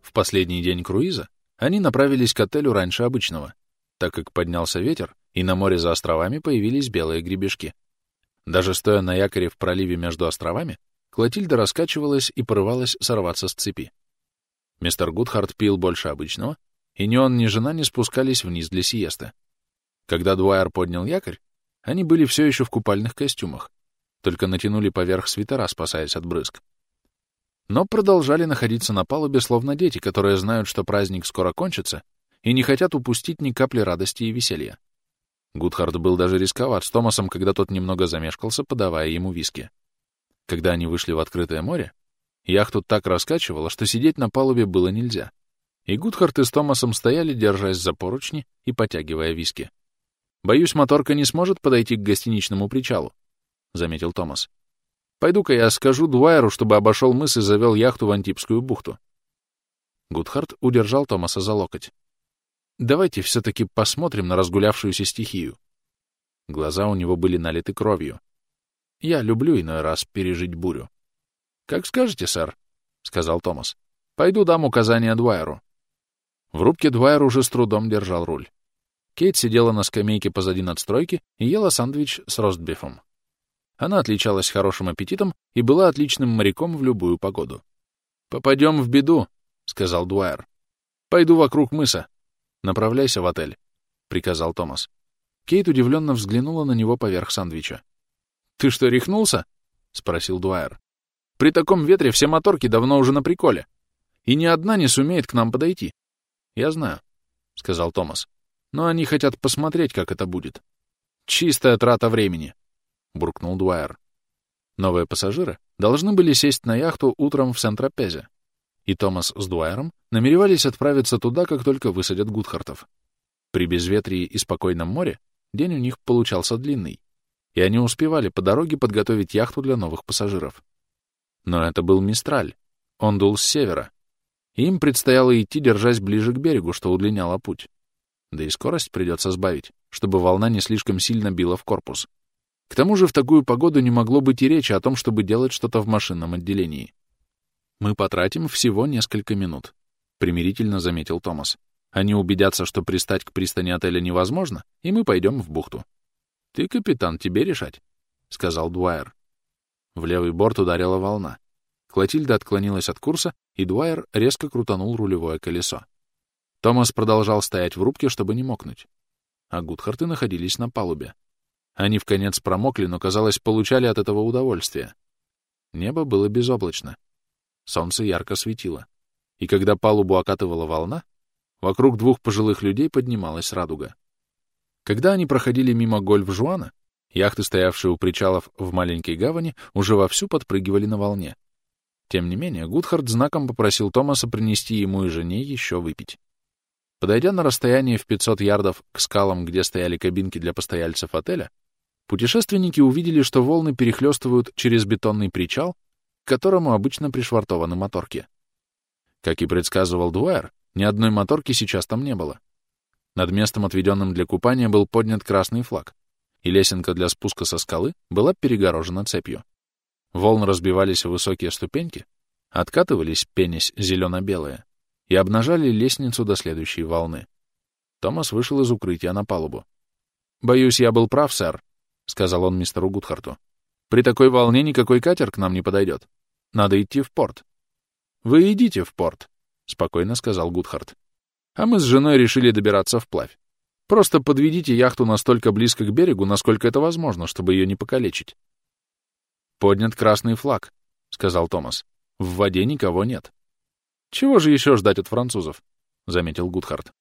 В последний день круиза они направились к отелю раньше обычного, так как поднялся ветер, и на море за островами появились белые гребешки. Даже стоя на якоре в проливе между островами, Клотильда раскачивалась и порывалась сорваться с цепи. Мистер Гудхарт пил больше обычного, и ни он, ни жена не спускались вниз для сиесты. Когда Дуайер поднял якорь, они были все еще в купальных костюмах, только натянули поверх свитера, спасаясь от брызг. Но продолжали находиться на палубе, словно дети, которые знают, что праздник скоро кончится, и не хотят упустить ни капли радости и веселья. Гудхард был даже рисковат с Томасом, когда тот немного замешкался, подавая ему виски. Когда они вышли в открытое море, яхту так раскачивало, что сидеть на палубе было нельзя. И Гудхард и с Томасом стояли, держась за поручни и потягивая виски. «Боюсь, моторка не сможет подойти к гостиничному причалу», — заметил Томас. «Пойду-ка я скажу Дуайеру, чтобы обошел мыс и завел яхту в Антипскую бухту». Гудхард удержал Томаса за локоть. «Давайте все-таки посмотрим на разгулявшуюся стихию». Глаза у него были налиты кровью. «Я люблю иной раз пережить бурю». «Как скажете, сэр», — сказал Томас. «Пойду дам указание Дуайеру». В рубке Дуайер уже с трудом держал руль. Кейт сидела на скамейке позади надстройки и ела сэндвич с ростбифом. Она отличалась хорошим аппетитом и была отличным моряком в любую погоду. «Попадем в беду», — сказал Дуайер. «Пойду вокруг мыса. Направляйся в отель», — приказал Томас. Кейт удивленно взглянула на него поверх сандвича. «Ты что, рехнулся?» — спросил Дуайер. «При таком ветре все моторки давно уже на приколе, и ни одна не сумеет к нам подойти». «Я знаю», — сказал Томас. «Но они хотят посмотреть, как это будет». «Чистая трата времени», — буркнул Дуайер. Новые пассажиры должны были сесть на яхту утром в Сент-Тропезе, и Томас с Дуайером намеревались отправиться туда, как только высадят Гудхартов. При безветрии и спокойном море день у них получался длинный, и они успевали по дороге подготовить яхту для новых пассажиров. Но это был Мистраль, он дул с севера, им предстояло идти, держась ближе к берегу, что удлиняло путь. Да и скорость придется сбавить, чтобы волна не слишком сильно била в корпус. К тому же в такую погоду не могло быть и речи о том, чтобы делать что-то в машинном отделении. «Мы потратим всего несколько минут», — примирительно заметил Томас. «Они убедятся, что пристать к пристани отеля невозможно, и мы пойдем в бухту». «Ты, капитан, тебе решать», — сказал Дуайер. В левый борт ударила волна. Клотильда отклонилась от курса, и Дуайер резко крутанул рулевое колесо. Томас продолжал стоять в рубке, чтобы не мокнуть. А Гудхарты находились на палубе. Они в конец промокли, но, казалось, получали от этого удовольствие. Небо было безоблачно. Солнце ярко светило. И когда палубу окатывала волна, вокруг двух пожилых людей поднималась радуга. Когда они проходили мимо гольф-жуана, яхты, стоявшие у причалов в маленькой гавани, уже вовсю подпрыгивали на волне. Тем не менее, Гудхард знаком попросил Томаса принести ему и жене еще выпить. Подойдя на расстояние в 500 ярдов к скалам, где стояли кабинки для постояльцев отеля, Путешественники увидели, что волны перехлестывают через бетонный причал, которому обычно пришвартованы моторки. Как и предсказывал Дуэр, ни одной моторки сейчас там не было. Над местом, отведенным для купания, был поднят красный флаг, и лесенка для спуска со скалы была перегорожена цепью. Волны разбивались в высокие ступеньки, откатывались, пенясь зелено-белые, и обнажали лестницу до следующей волны. Томас вышел из укрытия на палубу. «Боюсь, я был прав, сэр», — сказал он мистеру Гудхарту. «При такой волне никакой катер к нам не подойдет. Надо идти в порт». «Вы идите в порт», — спокойно сказал Гудхарт. «А мы с женой решили добираться вплавь. Просто подведите яхту настолько близко к берегу, насколько это возможно, чтобы ее не покалечить». «Поднят красный флаг», — сказал Томас. «В воде никого нет». «Чего же еще ждать от французов?» — заметил Гудхарт.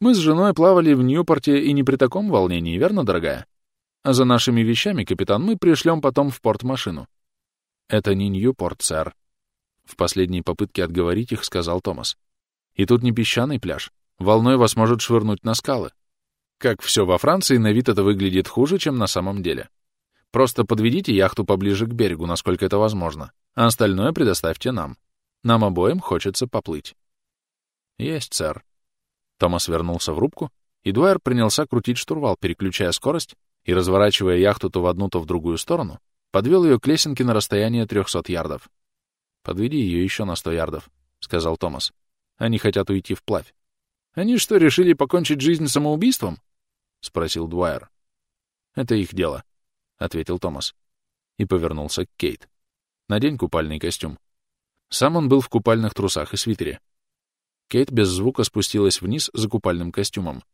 «Мы с женой плавали в Ньюпорте и не при таком волнении, верно, дорогая? А за нашими вещами, капитан, мы пришлем потом в порт машину». «Это не Ньюпорт, сэр», — в последней попытке отговорить их сказал Томас. «И тут не песчаный пляж. Волной вас может швырнуть на скалы. Как все во Франции, на вид это выглядит хуже, чем на самом деле. Просто подведите яхту поближе к берегу, насколько это возможно, а остальное предоставьте нам. Нам обоим хочется поплыть». «Есть, сэр». Томас вернулся в рубку, и Дуайер принялся крутить штурвал, переключая скорость и, разворачивая яхту то в одну, то в другую сторону, подвел ее к лесенке на расстояние 300 ярдов. «Подведи ее еще на 100 ярдов», — сказал Томас. «Они хотят уйти вплавь». «Они что, решили покончить жизнь самоубийством?» — спросил Дуайер. «Это их дело», — ответил Томас. И повернулся к Кейт. «Надень купальный костюм». Сам он был в купальных трусах и свитере. Кейт без звука спустилась вниз за купальным костюмом.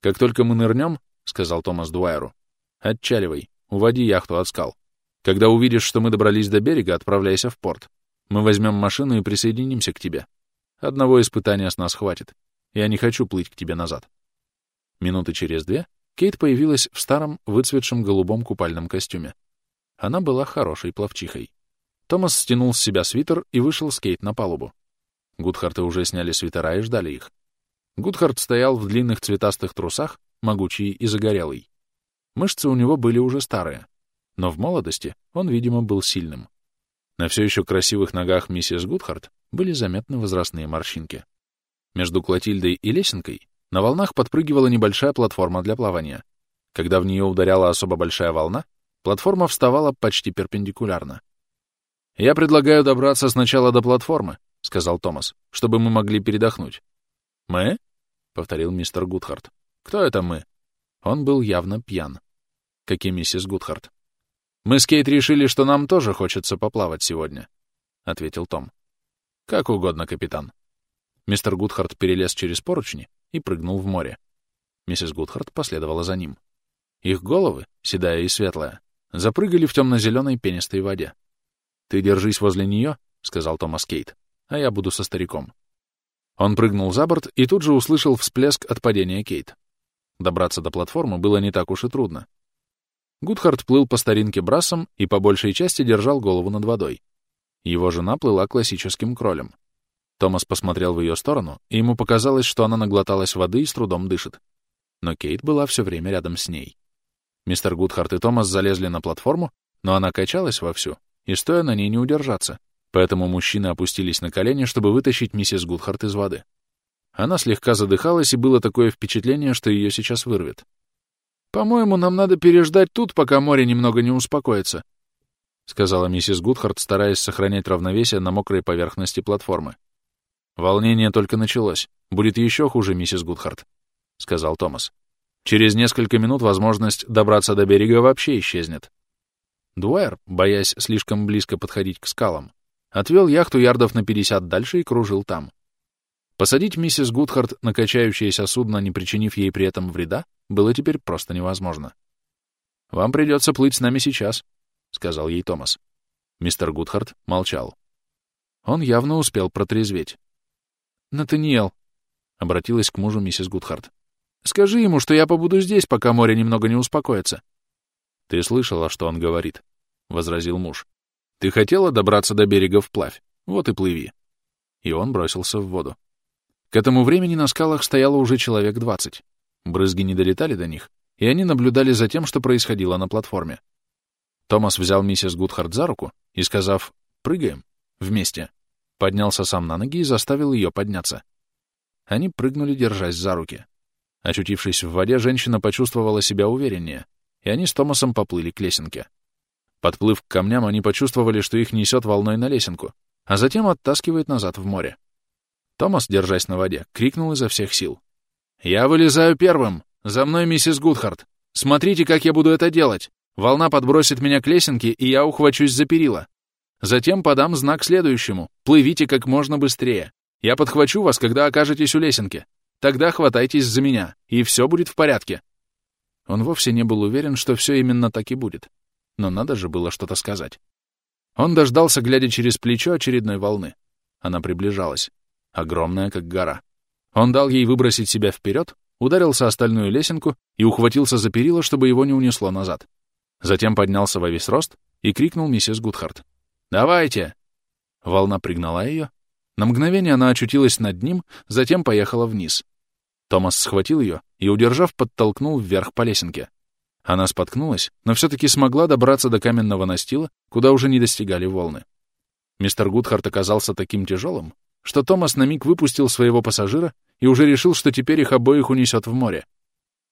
«Как только мы нырнем, — сказал Томас Дуайеру, — отчаливай, уводи яхту от скал. Когда увидишь, что мы добрались до берега, отправляйся в порт. Мы возьмем машину и присоединимся к тебе. Одного испытания с нас хватит. Я не хочу плыть к тебе назад». Минуты через две Кейт появилась в старом, выцветшем голубом купальном костюме. Она была хорошей пловчихой. Томас стянул с себя свитер и вышел с Кейт на палубу. Гудхарты уже сняли свитера и ждали их. Гудхарт стоял в длинных цветастых трусах, могучий и загорелый. Мышцы у него были уже старые, но в молодости он, видимо, был сильным. На все еще красивых ногах миссис Гудхарт были заметны возрастные морщинки. Между Клотильдой и Лесенкой на волнах подпрыгивала небольшая платформа для плавания. Когда в нее ударяла особо большая волна, платформа вставала почти перпендикулярно. «Я предлагаю добраться сначала до платформы», — сказал Томас, — чтобы мы могли передохнуть. «Мы?» — повторил мистер Гудхарт. «Кто это мы?» Он был явно пьян, как и миссис Гудхарт. «Мы с Кейт решили, что нам тоже хочется поплавать сегодня», — ответил Том. «Как угодно, капитан». Мистер Гудхарт перелез через поручни и прыгнул в море. Миссис Гудхарт последовала за ним. Их головы, седая и светлая, запрыгали в темно-зеленой пенистой воде. «Ты держись возле нее», — сказал Томас Кейт а я буду со стариком. Он прыгнул за борт и тут же услышал всплеск от падения Кейт. Добраться до платформы было не так уж и трудно. Гудхард плыл по старинке брасом и по большей части держал голову над водой. Его жена плыла классическим кролем. Томас посмотрел в ее сторону, и ему показалось, что она наглоталась воды и с трудом дышит. Но Кейт была все время рядом с ней. Мистер Гудхарт и Томас залезли на платформу, но она качалась вовсю, и стоя на ней не удержаться, Поэтому мужчины опустились на колени, чтобы вытащить миссис Гудхарт из воды. Она слегка задыхалась, и было такое впечатление, что ее сейчас вырвет. «По-моему, нам надо переждать тут, пока море немного не успокоится», — сказала миссис Гудхарт, стараясь сохранять равновесие на мокрой поверхности платформы. «Волнение только началось. Будет еще хуже, миссис Гудхарт», — сказал Томас. «Через несколько минут возможность добраться до берега вообще исчезнет». Дуайер, боясь слишком близко подходить к скалам, Отвел яхту ярдов на 50 дальше и кружил там. Посадить миссис Гудхарт на качающееся судно, не причинив ей при этом вреда, было теперь просто невозможно. «Вам придется плыть с нами сейчас», — сказал ей Томас. Мистер Гудхарт молчал. Он явно успел протрезветь. «Натаниэл», — обратилась к мужу миссис Гудхарт, — «скажи ему, что я побуду здесь, пока море немного не успокоится». «Ты слышала, что он говорит», — возразил муж. Ты хотела добраться до берега вплавь? Вот и плыви. И он бросился в воду. К этому времени на скалах стояло уже человек двадцать. Брызги не долетали до них, и они наблюдали за тем, что происходило на платформе. Томас взял миссис Гудхард за руку и, сказав «прыгаем» вместе, поднялся сам на ноги и заставил ее подняться. Они прыгнули, держась за руки. Очутившись в воде, женщина почувствовала себя увереннее, и они с Томасом поплыли к лесенке. Подплыв к камням, они почувствовали, что их несет волной на лесенку, а затем оттаскивает назад в море. Томас, держась на воде, крикнул изо всех сил. «Я вылезаю первым! За мной, миссис Гудхарт! Смотрите, как я буду это делать! Волна подбросит меня к лесенке, и я ухвачусь за перила. Затем подам знак следующему. Плывите как можно быстрее. Я подхвачу вас, когда окажетесь у лесенки. Тогда хватайтесь за меня, и все будет в порядке». Он вовсе не был уверен, что все именно так и будет. Но надо же было что-то сказать. Он дождался, глядя через плечо очередной волны. Она приближалась. Огромная, как гора. Он дал ей выбросить себя вперед, ударился о стальную лесенку и ухватился за перила, чтобы его не унесло назад. Затем поднялся во весь рост и крикнул миссис Гудхарт. «Давайте!» Волна пригнала ее. На мгновение она очутилась над ним, затем поехала вниз. Томас схватил ее и, удержав, подтолкнул вверх по лесенке. Она споткнулась, но все-таки смогла добраться до каменного настила, куда уже не достигали волны. Мистер Гудхарт оказался таким тяжелым, что Томас на миг выпустил своего пассажира и уже решил, что теперь их обоих унесет в море.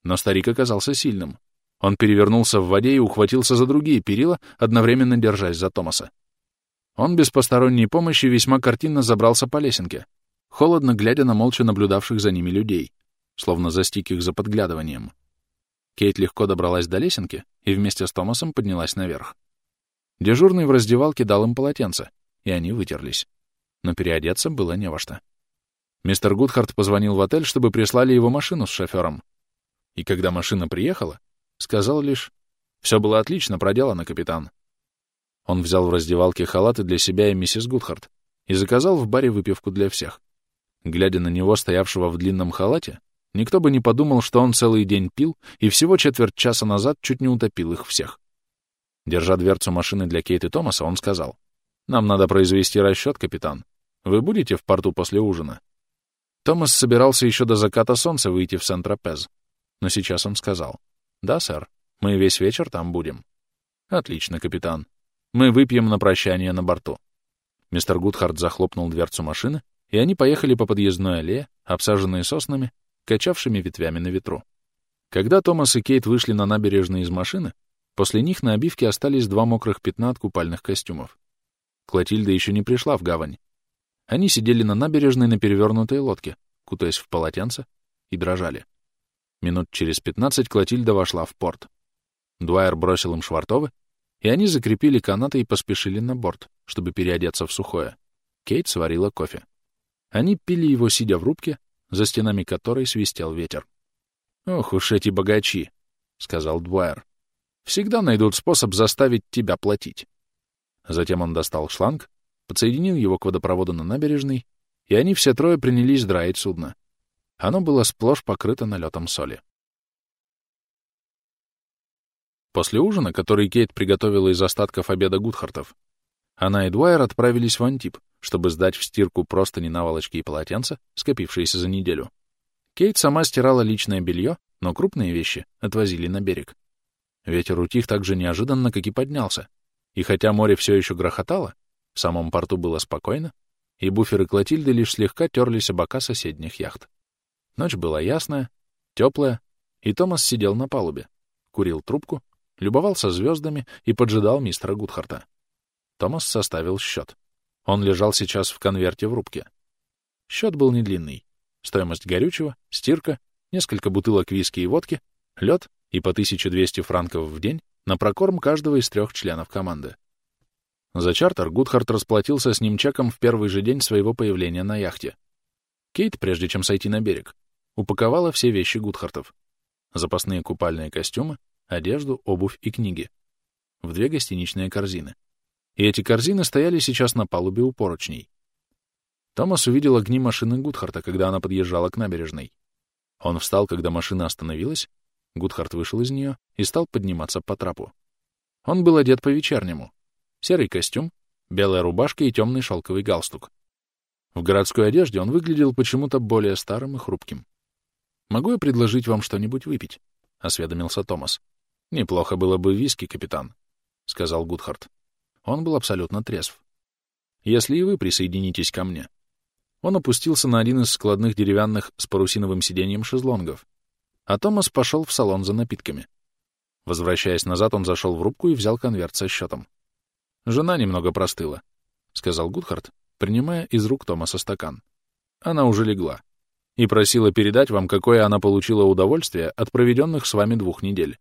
Но старик оказался сильным. Он перевернулся в воде и ухватился за другие перила, одновременно держась за Томаса. Он без посторонней помощи весьма картинно забрался по лесенке, холодно глядя на молча наблюдавших за ними людей, словно застиг их за подглядыванием. Кейт легко добралась до лесенки и вместе с Томасом поднялась наверх. Дежурный в раздевалке дал им полотенце, и они вытерлись. Но переодеться было не во что. Мистер Гудхарт позвонил в отель, чтобы прислали его машину с шофером. И когда машина приехала, Сказал лишь, «Все было отлично проделано, капитан». Он взял в раздевалке халаты для себя и миссис Гудхарт и заказал в баре выпивку для всех. Глядя на него, стоявшего в длинном халате, никто бы не подумал, что он целый день пил и всего четверть часа назад чуть не утопил их всех. Держа дверцу машины для Кейт и Томаса, он сказал, «Нам надо произвести расчет, капитан. Вы будете в порту после ужина?» Томас собирался еще до заката солнца выйти в Сент-Тропез, но сейчас он сказал, «Да, сэр. Мы весь вечер там будем». «Отлично, капитан. Мы выпьем на прощание на борту». Мистер Гудхард захлопнул дверцу машины, и они поехали по подъездной аллее, обсаженной соснами, качавшими ветвями на ветру. Когда Томас и Кейт вышли на набережную из машины, после них на обивке остались два мокрых пятна от купальных костюмов. Клотильда еще не пришла в гавань. Они сидели на набережной на перевернутой лодке, кутаясь в полотенце, и дрожали. Минут через пятнадцать Клотильда вошла в порт. Дуайер бросил им швартовы, и они закрепили канаты и поспешили на борт, чтобы переодеться в сухое. Кейт сварила кофе. Они пили его, сидя в рубке, за стенами которой свистел ветер. «Ох уж эти богачи!» — сказал Дуайер. «Всегда найдут способ заставить тебя платить». Затем он достал шланг, подсоединил его к водопроводу на набережной, и они все трое принялись драить судно. Оно было сплошь покрыто налетом соли. После ужина, который Кейт приготовила из остатков обеда Гудхартов, она и Дуайер отправились в Антип, чтобы сдать в стирку простыни, наволочки и полотенца, скопившиеся за неделю. Кейт сама стирала личное белье, но крупные вещи отвозили на берег. Ветер утих так же неожиданно, как и поднялся. И хотя море все еще грохотало, в самом порту было спокойно, и буферы Клотильды лишь слегка терлись о бока соседних яхт. Ночь была ясная, теплая, и Томас сидел на палубе, курил трубку, любовался звездами и поджидал мистера Гудхарта. Томас составил счет. Он лежал сейчас в конверте в рубке. Счет был недлинный. Стоимость горючего, стирка, несколько бутылок виски и водки, лед и по 1200 франков в день на прокорм каждого из трех членов команды. За чартер Гудхарт расплатился с ним чеком в первый же день своего появления на яхте. Кейт, прежде чем сойти на берег, упаковала все вещи Гудхартов. Запасные купальные костюмы, одежду, обувь и книги. В две гостиничные корзины. И эти корзины стояли сейчас на палубе у поручней. Томас увидел огни машины Гудхарта, когда она подъезжала к набережной. Он встал, когда машина остановилась, Гудхарт вышел из нее и стал подниматься по трапу. Он был одет по-вечернему. Серый костюм, белая рубашка и темный шелковый галстук. В городской одежде он выглядел почему-то более старым и хрупким. «Могу я предложить вам что-нибудь выпить?» — осведомился Томас. «Неплохо было бы виски, капитан», — сказал Гудхарт. Он был абсолютно трезв. «Если и вы присоединитесь ко мне». Он опустился на один из складных деревянных с парусиновым сиденьем шезлонгов, а Томас пошел в салон за напитками. Возвращаясь назад, он зашел в рубку и взял конверт со счетом. «Жена немного простыла», — сказал Гудхард, принимая из рук Томаса стакан. «Она уже легла. И просила передать вам, какое она получила удовольствие от проведенных с вами двух недель».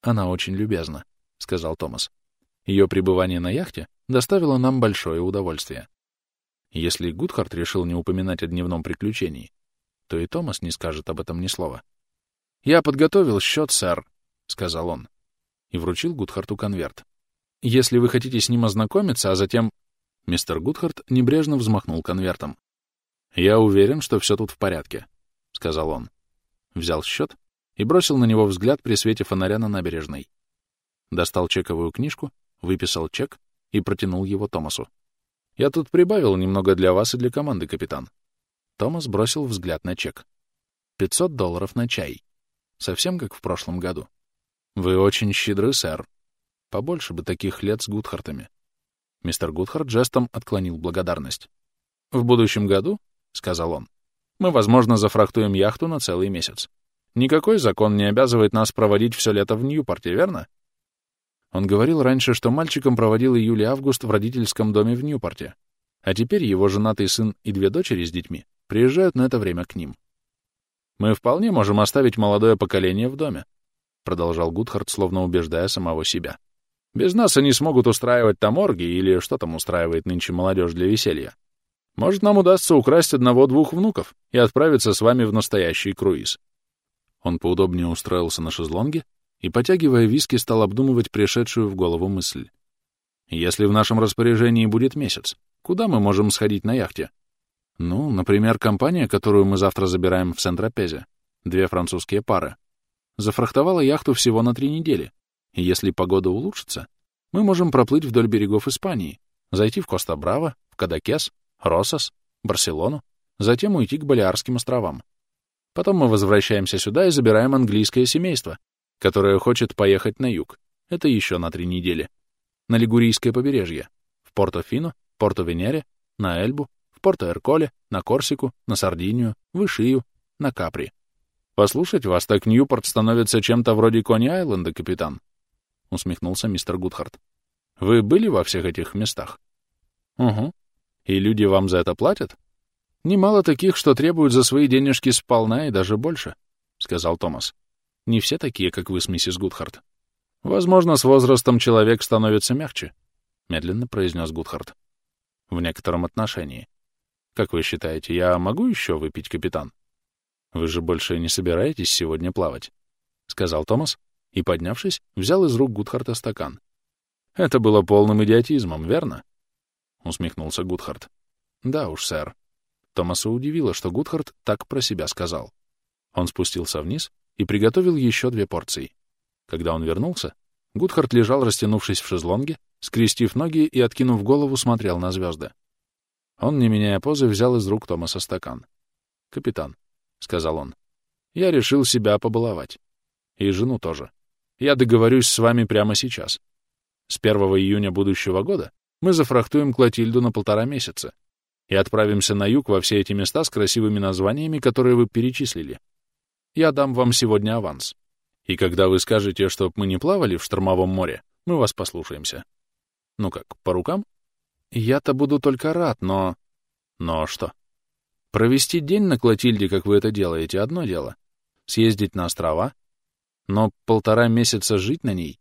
«Она очень любезна», — сказал Томас. «Ее пребывание на яхте доставило нам большое удовольствие». Если Гудхард решил не упоминать о дневном приключении, то и Томас не скажет об этом ни слова. «Я подготовил счет, сэр», — сказал он, и вручил Гудхарту конверт. «Если вы хотите с ним ознакомиться, а затем...» Мистер Гудхарт небрежно взмахнул конвертом. «Я уверен, что все тут в порядке», — сказал он. Взял счет и бросил на него взгляд при свете фонаря на набережной. Достал чековую книжку, выписал чек и протянул его Томасу. «Я тут прибавил немного для вас и для команды, капитан». Томас бросил взгляд на чек. «Пятьсот долларов на чай. Совсем как в прошлом году. Вы очень щедры, сэр. Побольше бы таких лет с Гудхартами». Мистер Гудхарт жестом отклонил благодарность. «В будущем году, — сказал он, — мы, возможно, зафрахтуем яхту на целый месяц. Никакой закон не обязывает нас проводить все лето в Ньюпорте, верно? Он говорил раньше, что мальчиком проводил июль и август в родительском доме в Ньюпорте, а теперь его женатый сын и две дочери с детьми приезжают на это время к ним. «Мы вполне можем оставить молодое поколение в доме», — продолжал Гудхард, словно убеждая самого себя. «Без нас они смогут устраивать там оргии или что там устраивает нынче молодежь для веселья. Может, нам удастся украсть одного-двух внуков и отправиться с вами в настоящий круиз». Он поудобнее устроился на шезлонге и, потягивая виски, стал обдумывать пришедшую в голову мысль. «Если в нашем распоряжении будет месяц, куда мы можем сходить на яхте?» «Ну, например, компания, которую мы завтра забираем в Сент-Тропезе, две французские пары, зафрахтовала яхту всего на три недели, и если погода улучшится, мы можем проплыть вдоль берегов Испании, зайти в Коста-Браво, в Кадакес, Росос, Барселону, затем уйти к Балиарским островам. Потом мы возвращаемся сюда и забираем английское семейство, которая хочет поехать на юг. Это еще на три недели. На Лигурийское побережье. В Порто-Фино, Порто-Венере, на Эльбу, в Порто-Эрколе, на Корсику, на Сардинию, в Ишию, на Капри. «Послушать вас, так Ньюпорт становится чем-то вроде Кони-Айленда, капитан», — усмехнулся мистер Гудхарт. «Вы были во всех этих местах?» «Угу. И люди вам за это платят?» «Немало таких, что требуют за свои денежки сполна и даже больше», — сказал Томас. Не все такие, как вы с миссис Гудхарт. Возможно, с возрастом человек становится мягче, — медленно произнес Гудхарт. В некотором отношении. Как вы считаете, я могу еще выпить, капитан? Вы же больше не собираетесь сегодня плавать, — сказал Томас и, поднявшись, взял из рук Гудхарта стакан. Это было полным идиотизмом, верно? — усмехнулся Гудхарт. Да уж, сэр. Томаса удивило, что Гудхарт так про себя сказал. Он спустился вниз и приготовил еще две порции. Когда он вернулся, Гудхард лежал, растянувшись в шезлонге, скрестив ноги и, откинув голову, смотрел на звезды. Он, не меняя позы, взял из рук Томаса стакан. «Капитан», — сказал он, — «я решил себя побаловать. И жену тоже. Я договорюсь с вами прямо сейчас. С 1 июня будущего года мы зафрахтуем Клотильду на полтора месяца и отправимся на юг во все эти места с красивыми названиями, которые вы перечислили. Я дам вам сегодня аванс. И когда вы скажете, чтоб мы не плавали в штормовом море, мы вас послушаемся. Ну как, по рукам? Я-то буду только рад, но... Но что? Провести день на Клотильде, как вы это делаете, одно дело. Съездить на острова? Но полтора месяца жить на ней?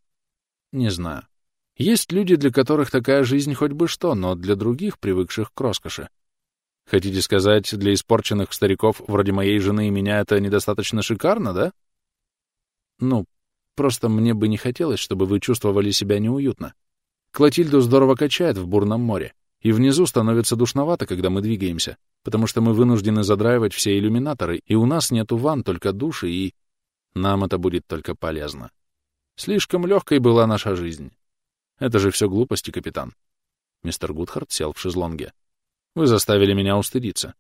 Не знаю. Есть люди, для которых такая жизнь хоть бы что, но для других, привыкших к роскоши, Хотите сказать, для испорченных стариков вроде моей жены и меня это недостаточно шикарно, да? Ну, просто мне бы не хотелось, чтобы вы чувствовали себя неуютно. Клотильду здорово качает в бурном море, и внизу становится душновато, когда мы двигаемся, потому что мы вынуждены задраивать все иллюминаторы, и у нас нету ванн, только души, и... Нам это будет только полезно. Слишком легкой была наша жизнь. Это же все глупости, капитан. Мистер Гудхарт сел в шезлонге. Вы заставили меня устыдиться.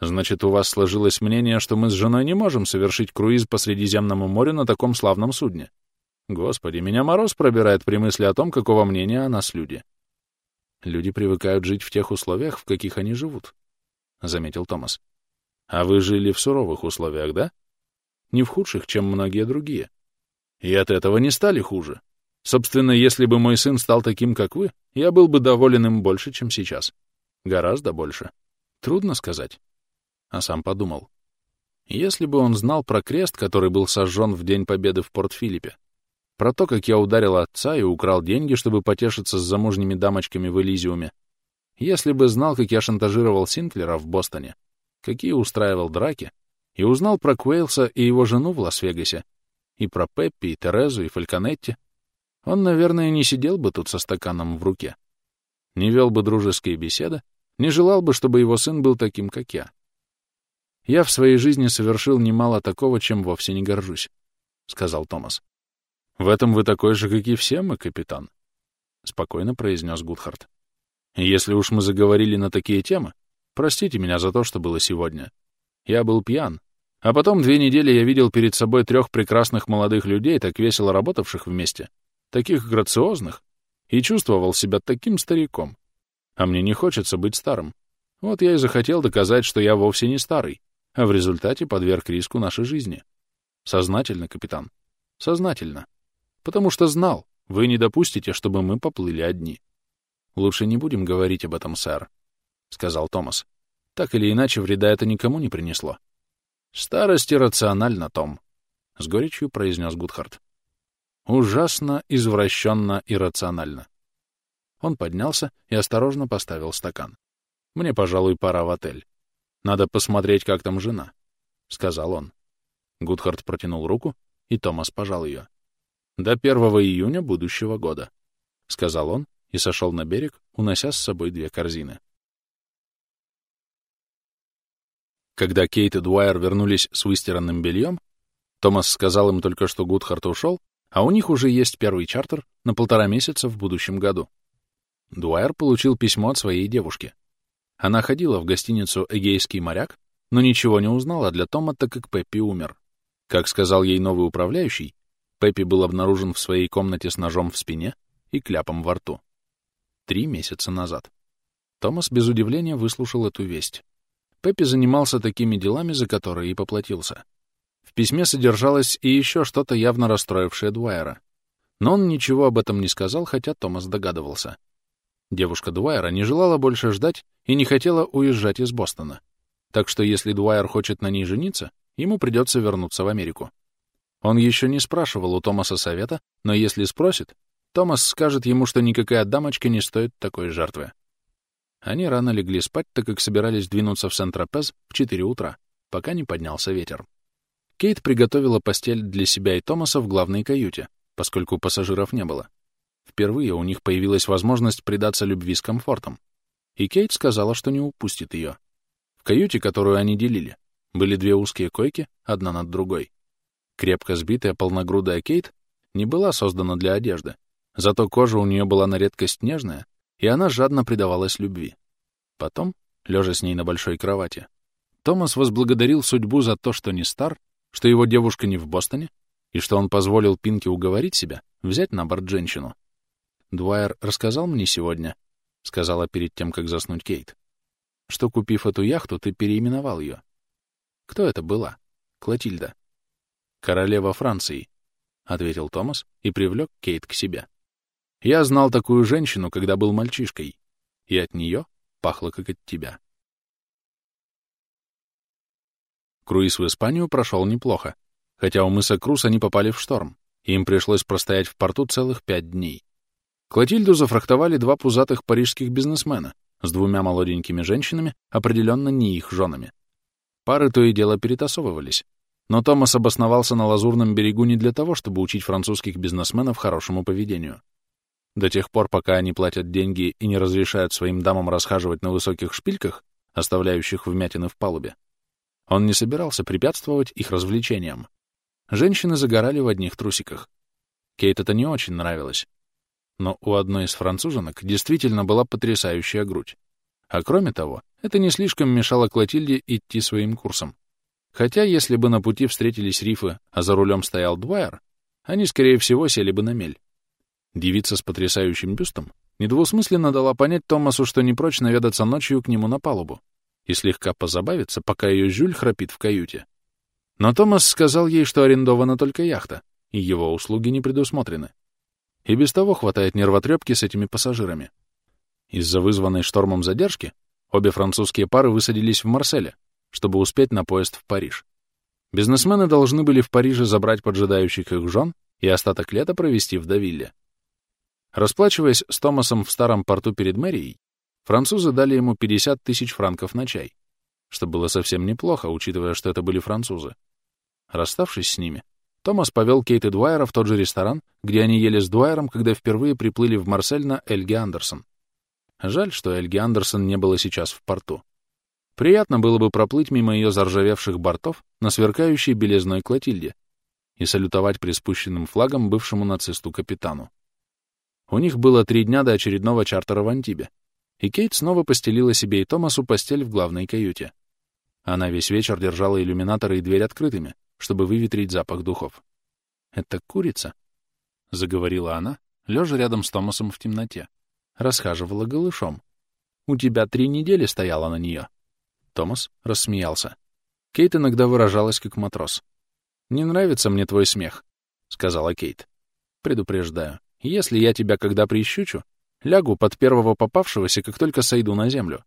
Значит, у вас сложилось мнение, что мы с женой не можем совершить круиз по Средиземному морю на таком славном судне. Господи, меня мороз пробирает при мысли о том, какого мнения о нас люди. Люди привыкают жить в тех условиях, в каких они живут, — заметил Томас. А вы жили в суровых условиях, да? Не в худших, чем многие другие. И от этого не стали хуже. Собственно, если бы мой сын стал таким, как вы, я был бы доволен им больше, чем сейчас. Гораздо больше. Трудно сказать. А сам подумал. Если бы он знал про крест, который был сожжен в День Победы в Порт-Филиппе, про то, как я ударил отца и украл деньги, чтобы потешиться с замужними дамочками в Элизиуме, если бы знал, как я шантажировал Синклера в Бостоне, какие устраивал драки, и узнал про Куэйлса и его жену в Лас-Вегасе, и про Пеппи, и Терезу, и Фальконетти, он, наверное, не сидел бы тут со стаканом в руке, не вел бы дружеские беседы, не желал бы, чтобы его сын был таким, как я. Я в своей жизни совершил немало такого, чем вовсе не горжусь, — сказал Томас. — В этом вы такой же, как и все мы, капитан, — спокойно произнес Гудхарт. — Если уж мы заговорили на такие темы, простите меня за то, что было сегодня. Я был пьян, а потом две недели я видел перед собой трех прекрасных молодых людей, так весело работавших вместе, таких грациозных, и чувствовал себя таким стариком. А мне не хочется быть старым. Вот я и захотел доказать, что я вовсе не старый, а в результате подверг риску нашей жизни. Сознательно, капитан. Сознательно. Потому что знал, вы не допустите, чтобы мы поплыли одни. Лучше не будем говорить об этом, сэр, — сказал Томас. Так или иначе, вреда это никому не принесло. Старость иррациональна, Том, — с горечью произнес Гудхарт. Ужасно, извращенно, иррационально. Он поднялся и осторожно поставил стакан. Мне, пожалуй, пора в отель. Надо посмотреть, как там жена, — сказал он. Гудхард протянул руку, и Томас пожал ее. До 1 июня будущего года, — сказал он и сошел на берег, унося с собой две корзины. Когда Кейт и Дуайер вернулись с выстиранным бельем, Томас сказал им только, что Гудхард ушел, а у них уже есть первый чартер на полтора месяца в будущем году. Дуайер получил письмо от своей девушки. Она ходила в гостиницу «Эгейский моряк», но ничего не узнала для Тома, так как Пеппи умер. Как сказал ей новый управляющий, Пеппи был обнаружен в своей комнате с ножом в спине и кляпом во рту. Три месяца назад. Томас без удивления выслушал эту весть. Пеппи занимался такими делами, за которые и поплатился. В письме содержалось и еще что-то явно расстроившее Дуайера. Но он ничего об этом не сказал, хотя Томас догадывался. Девушка Дуайера не желала больше ждать и не хотела уезжать из Бостона. Так что если Дуайер хочет на ней жениться, ему придется вернуться в Америку. Он еще не спрашивал у Томаса совета, но если спросит, Томас скажет ему, что никакая дамочка не стоит такой жертвы. Они рано легли спать, так как собирались двинуться в Сент-Тропез в 4 утра, пока не поднялся ветер. Кейт приготовила постель для себя и Томаса в главной каюте, поскольку пассажиров не было. Впервые у них появилась возможность предаться любви с комфортом. И Кейт сказала, что не упустит ее. В каюте, которую они делили, были две узкие койки, одна над другой. Крепко сбитая полногрудая Кейт не была создана для одежды, зато кожа у нее была на редкость нежная, и она жадно предавалась любви. Потом, лежа с ней на большой кровати, Томас возблагодарил судьбу за то, что не стар, что его девушка не в Бостоне, и что он позволил Пинке уговорить себя взять на борт женщину, Дуайер рассказал мне сегодня, — сказала перед тем, как заснуть Кейт, — что, купив эту яхту, ты переименовал ее. Кто это была? Клотильда. Королева Франции, — ответил Томас и привлек Кейт к себе. Я знал такую женщину, когда был мальчишкой, и от нее пахло, как от тебя. Круиз в Испанию прошел неплохо, хотя у мыса Крус они попали в шторм, и им пришлось простоять в порту целых пять дней. Клотильду зафрахтовали два пузатых парижских бизнесмена с двумя молоденькими женщинами, определенно не их женами. Пары то и дело перетасовывались. Но Томас обосновался на Лазурном берегу не для того, чтобы учить французских бизнесменов хорошему поведению. До тех пор, пока они платят деньги и не разрешают своим дамам расхаживать на высоких шпильках, оставляющих вмятины в палубе, он не собирался препятствовать их развлечениям. Женщины загорали в одних трусиках. Кейт это не очень нравилось но у одной из француженок действительно была потрясающая грудь. А кроме того, это не слишком мешало Клотильде идти своим курсом. Хотя, если бы на пути встретились рифы, а за рулем стоял Дуайер, они, скорее всего, сели бы на мель. Девица с потрясающим бюстом недвусмысленно дала понять Томасу, что не прочь наведаться ночью к нему на палубу и слегка позабавиться, пока ее Жюль храпит в каюте. Но Томас сказал ей, что арендована только яхта, и его услуги не предусмотрены. И без того хватает нервотрепки с этими пассажирами. Из-за вызванной штормом задержки обе французские пары высадились в Марселе, чтобы успеть на поезд в Париж. Бизнесмены должны были в Париже забрать поджидающих их жен и остаток лета провести в Давилле. Расплачиваясь с Томасом в старом порту перед мэрией, французы дали ему 50 тысяч франков на чай, что было совсем неплохо, учитывая, что это были французы. Расставшись с ними, Томас повел Кейт и Дуайера в тот же ресторан, где они ели с Дуайером, когда впервые приплыли в Марсель на Эльги Андерсон. Жаль, что Эльги Андерсон не было сейчас в порту. Приятно было бы проплыть мимо ее заржавевших бортов на сверкающей белезной Клотильде и салютовать приспущенным флагом бывшему нацисту-капитану. У них было три дня до очередного чартера в Антибе, и Кейт снова постелила себе и Томасу постель в главной каюте. Она весь вечер держала иллюминаторы и дверь открытыми, чтобы выветрить запах духов. «Это курица?» — заговорила она, лежа рядом с Томасом в темноте. Расхаживала голышом. «У тебя три недели стояла на нее». Томас рассмеялся. Кейт иногда выражалась как матрос. «Не нравится мне твой смех», — сказала Кейт. «Предупреждаю, если я тебя когда прищучу, лягу под первого попавшегося, как только сойду на землю».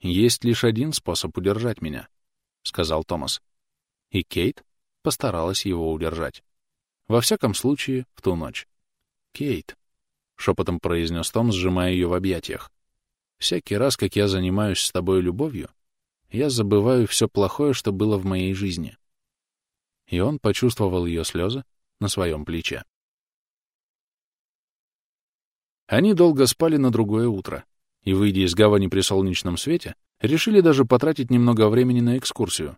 «Есть лишь один способ удержать меня», — сказал Томас и Кейт постаралась его удержать. Во всяком случае, в ту ночь. «Кейт», — шепотом произнес Том, сжимая ее в объятиях, «всякий раз, как я занимаюсь с тобой любовью, я забываю все плохое, что было в моей жизни». И он почувствовал ее слезы на своем плече. Они долго спали на другое утро, и, выйдя из гавани при солнечном свете, решили даже потратить немного времени на экскурсию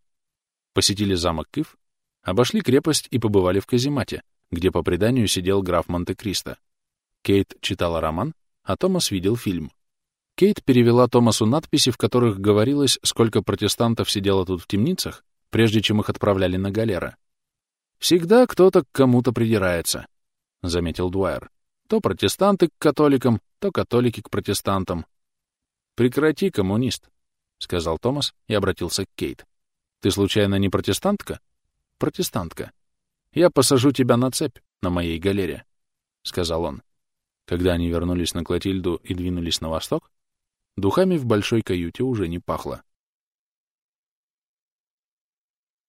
посетили замок Кыв, обошли крепость и побывали в каземате, где по преданию сидел граф Монте-Кристо. Кейт читала роман, а Томас видел фильм. Кейт перевела Томасу надписи, в которых говорилось, сколько протестантов сидело тут в темницах, прежде чем их отправляли на галеры. «Всегда кто-то к кому-то придирается», — заметил Дуайер. «То протестанты к католикам, то католики к протестантам». «Прекрати, коммунист», — сказал Томас и обратился к Кейт. Ты случайно не протестантка? Протестантка. Я посажу тебя на цепь на моей галере, — сказал он. Когда они вернулись на Клотильду и двинулись на восток, духами в большой каюте уже не пахло.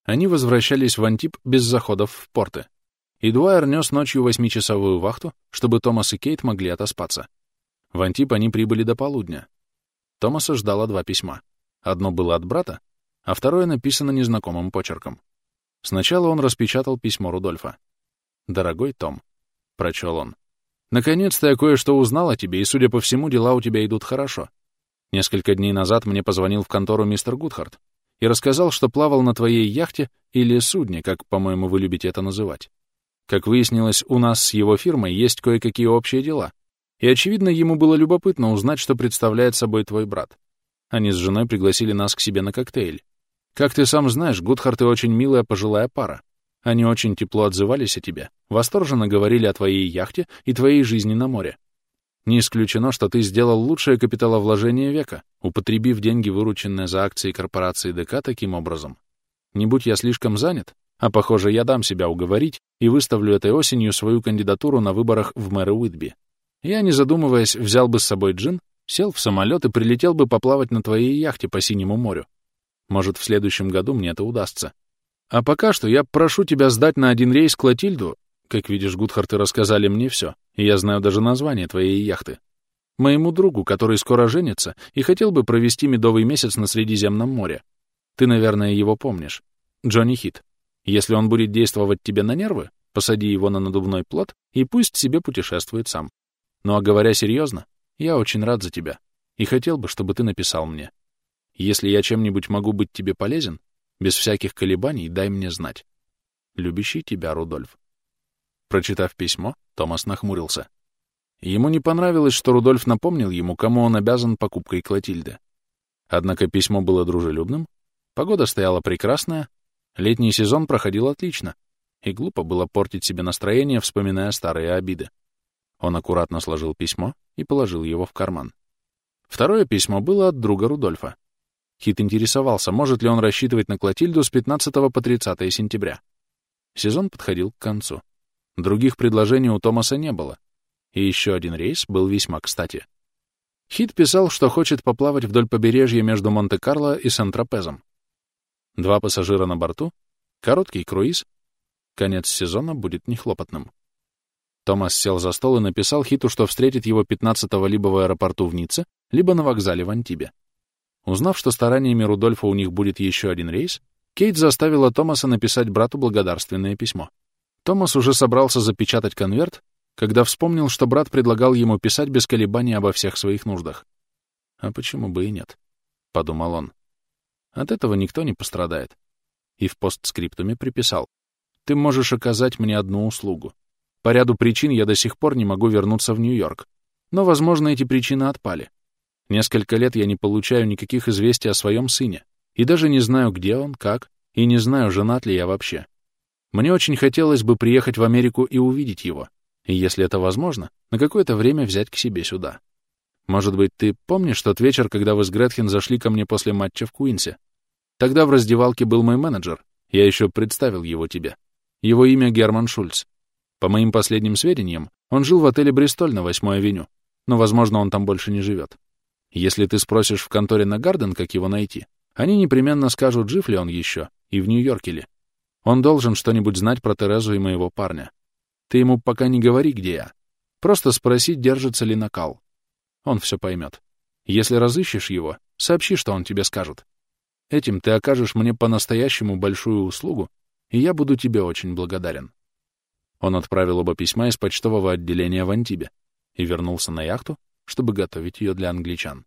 Они возвращались в Антип без заходов в порты. И Дуайер нес ночью восьмичасовую вахту, чтобы Томас и Кейт могли отоспаться. В Антип они прибыли до полудня. Томаса ждало два письма. Одно было от брата, а второе написано незнакомым почерком. Сначала он распечатал письмо Рудольфа. «Дорогой Том», — прочел он, — «наконец-то я кое-что узнал о тебе, и, судя по всему, дела у тебя идут хорошо. Несколько дней назад мне позвонил в контору мистер Гудхарт и рассказал, что плавал на твоей яхте или судне, как, по-моему, вы любите это называть. Как выяснилось, у нас с его фирмой есть кое-какие общие дела, и, очевидно, ему было любопытно узнать, что представляет собой твой брат. Они с женой пригласили нас к себе на коктейль. Как ты сам знаешь, Гудхарт и очень милая пожилая пара. Они очень тепло отзывались о тебе, восторженно говорили о твоей яхте и твоей жизни на море. Не исключено, что ты сделал лучшее капиталовложение века, употребив деньги, вырученные за акции корпорации ДК таким образом. Не будь я слишком занят, а, похоже, я дам себя уговорить и выставлю этой осенью свою кандидатуру на выборах в мэры Уитби. Я, не задумываясь, взял бы с собой джин, сел в самолет и прилетел бы поплавать на твоей яхте по Синему морю. Может, в следующем году мне это удастся. А пока что я прошу тебя сдать на один рейс Клотильду. Как видишь, Гудхарты рассказали мне все, и я знаю даже название твоей яхты. Моему другу, который скоро женится и хотел бы провести медовый месяц на Средиземном море. Ты, наверное, его помнишь. Джонни Хит. Если он будет действовать тебе на нервы, посади его на надувной плот и пусть себе путешествует сам. Ну а говоря серьезно, я очень рад за тебя и хотел бы, чтобы ты написал мне. Если я чем-нибудь могу быть тебе полезен, без всяких колебаний дай мне знать. Любящий тебя, Рудольф. Прочитав письмо, Томас нахмурился. Ему не понравилось, что Рудольф напомнил ему, кому он обязан покупкой Клотильды. Однако письмо было дружелюбным, погода стояла прекрасная, летний сезон проходил отлично, и глупо было портить себе настроение, вспоминая старые обиды. Он аккуратно сложил письмо и положил его в карман. Второе письмо было от друга Рудольфа. Хит интересовался, может ли он рассчитывать на Клотильду с 15 по 30 сентября. Сезон подходил к концу. Других предложений у Томаса не было, и еще один рейс был весьма кстати. Хит писал, что хочет поплавать вдоль побережья между Монте-Карло и Сент-Тропезом. Два пассажира на борту, короткий круиз, конец сезона будет нехлопотным. Томас сел за стол и написал Хиту, что встретит его 15-го либо в аэропорту в Ницце, либо на вокзале в Антибе. Узнав, что стараниями Рудольфа у них будет еще один рейс, Кейт заставила Томаса написать брату благодарственное письмо. Томас уже собрался запечатать конверт, когда вспомнил, что брат предлагал ему писать без колебаний обо всех своих нуждах. «А почему бы и нет?» — подумал он. «От этого никто не пострадает». И в постскриптуме приписал. «Ты можешь оказать мне одну услугу. По ряду причин я до сих пор не могу вернуться в Нью-Йорк. Но, возможно, эти причины отпали. Несколько лет я не получаю никаких известий о своем сыне, и даже не знаю, где он, как, и не знаю, женат ли я вообще. Мне очень хотелось бы приехать в Америку и увидеть его, и, если это возможно, на какое-то время взять к себе сюда. Может быть, ты помнишь тот вечер, когда вы с Гретхен зашли ко мне после матча в Куинсе? Тогда в раздевалке был мой менеджер, я еще представил его тебе. Его имя Герман Шульц. По моим последним сведениям, он жил в отеле «Бристоль» на 8-й авеню, но, возможно, он там больше не живет. Если ты спросишь в конторе на Гарден, как его найти, они непременно скажут, жив ли он еще и в Нью-Йорке ли. Он должен что-нибудь знать про Терезу и моего парня. Ты ему пока не говори, где я. Просто спроси, держится ли накал. Он все поймет. Если разыщешь его, сообщи, что он тебе скажет. Этим ты окажешь мне по-настоящему большую услугу, и я буду тебе очень благодарен. Он отправил оба письма из почтового отделения в Антибе и вернулся на яхту, чтобы готовить ее для англичан.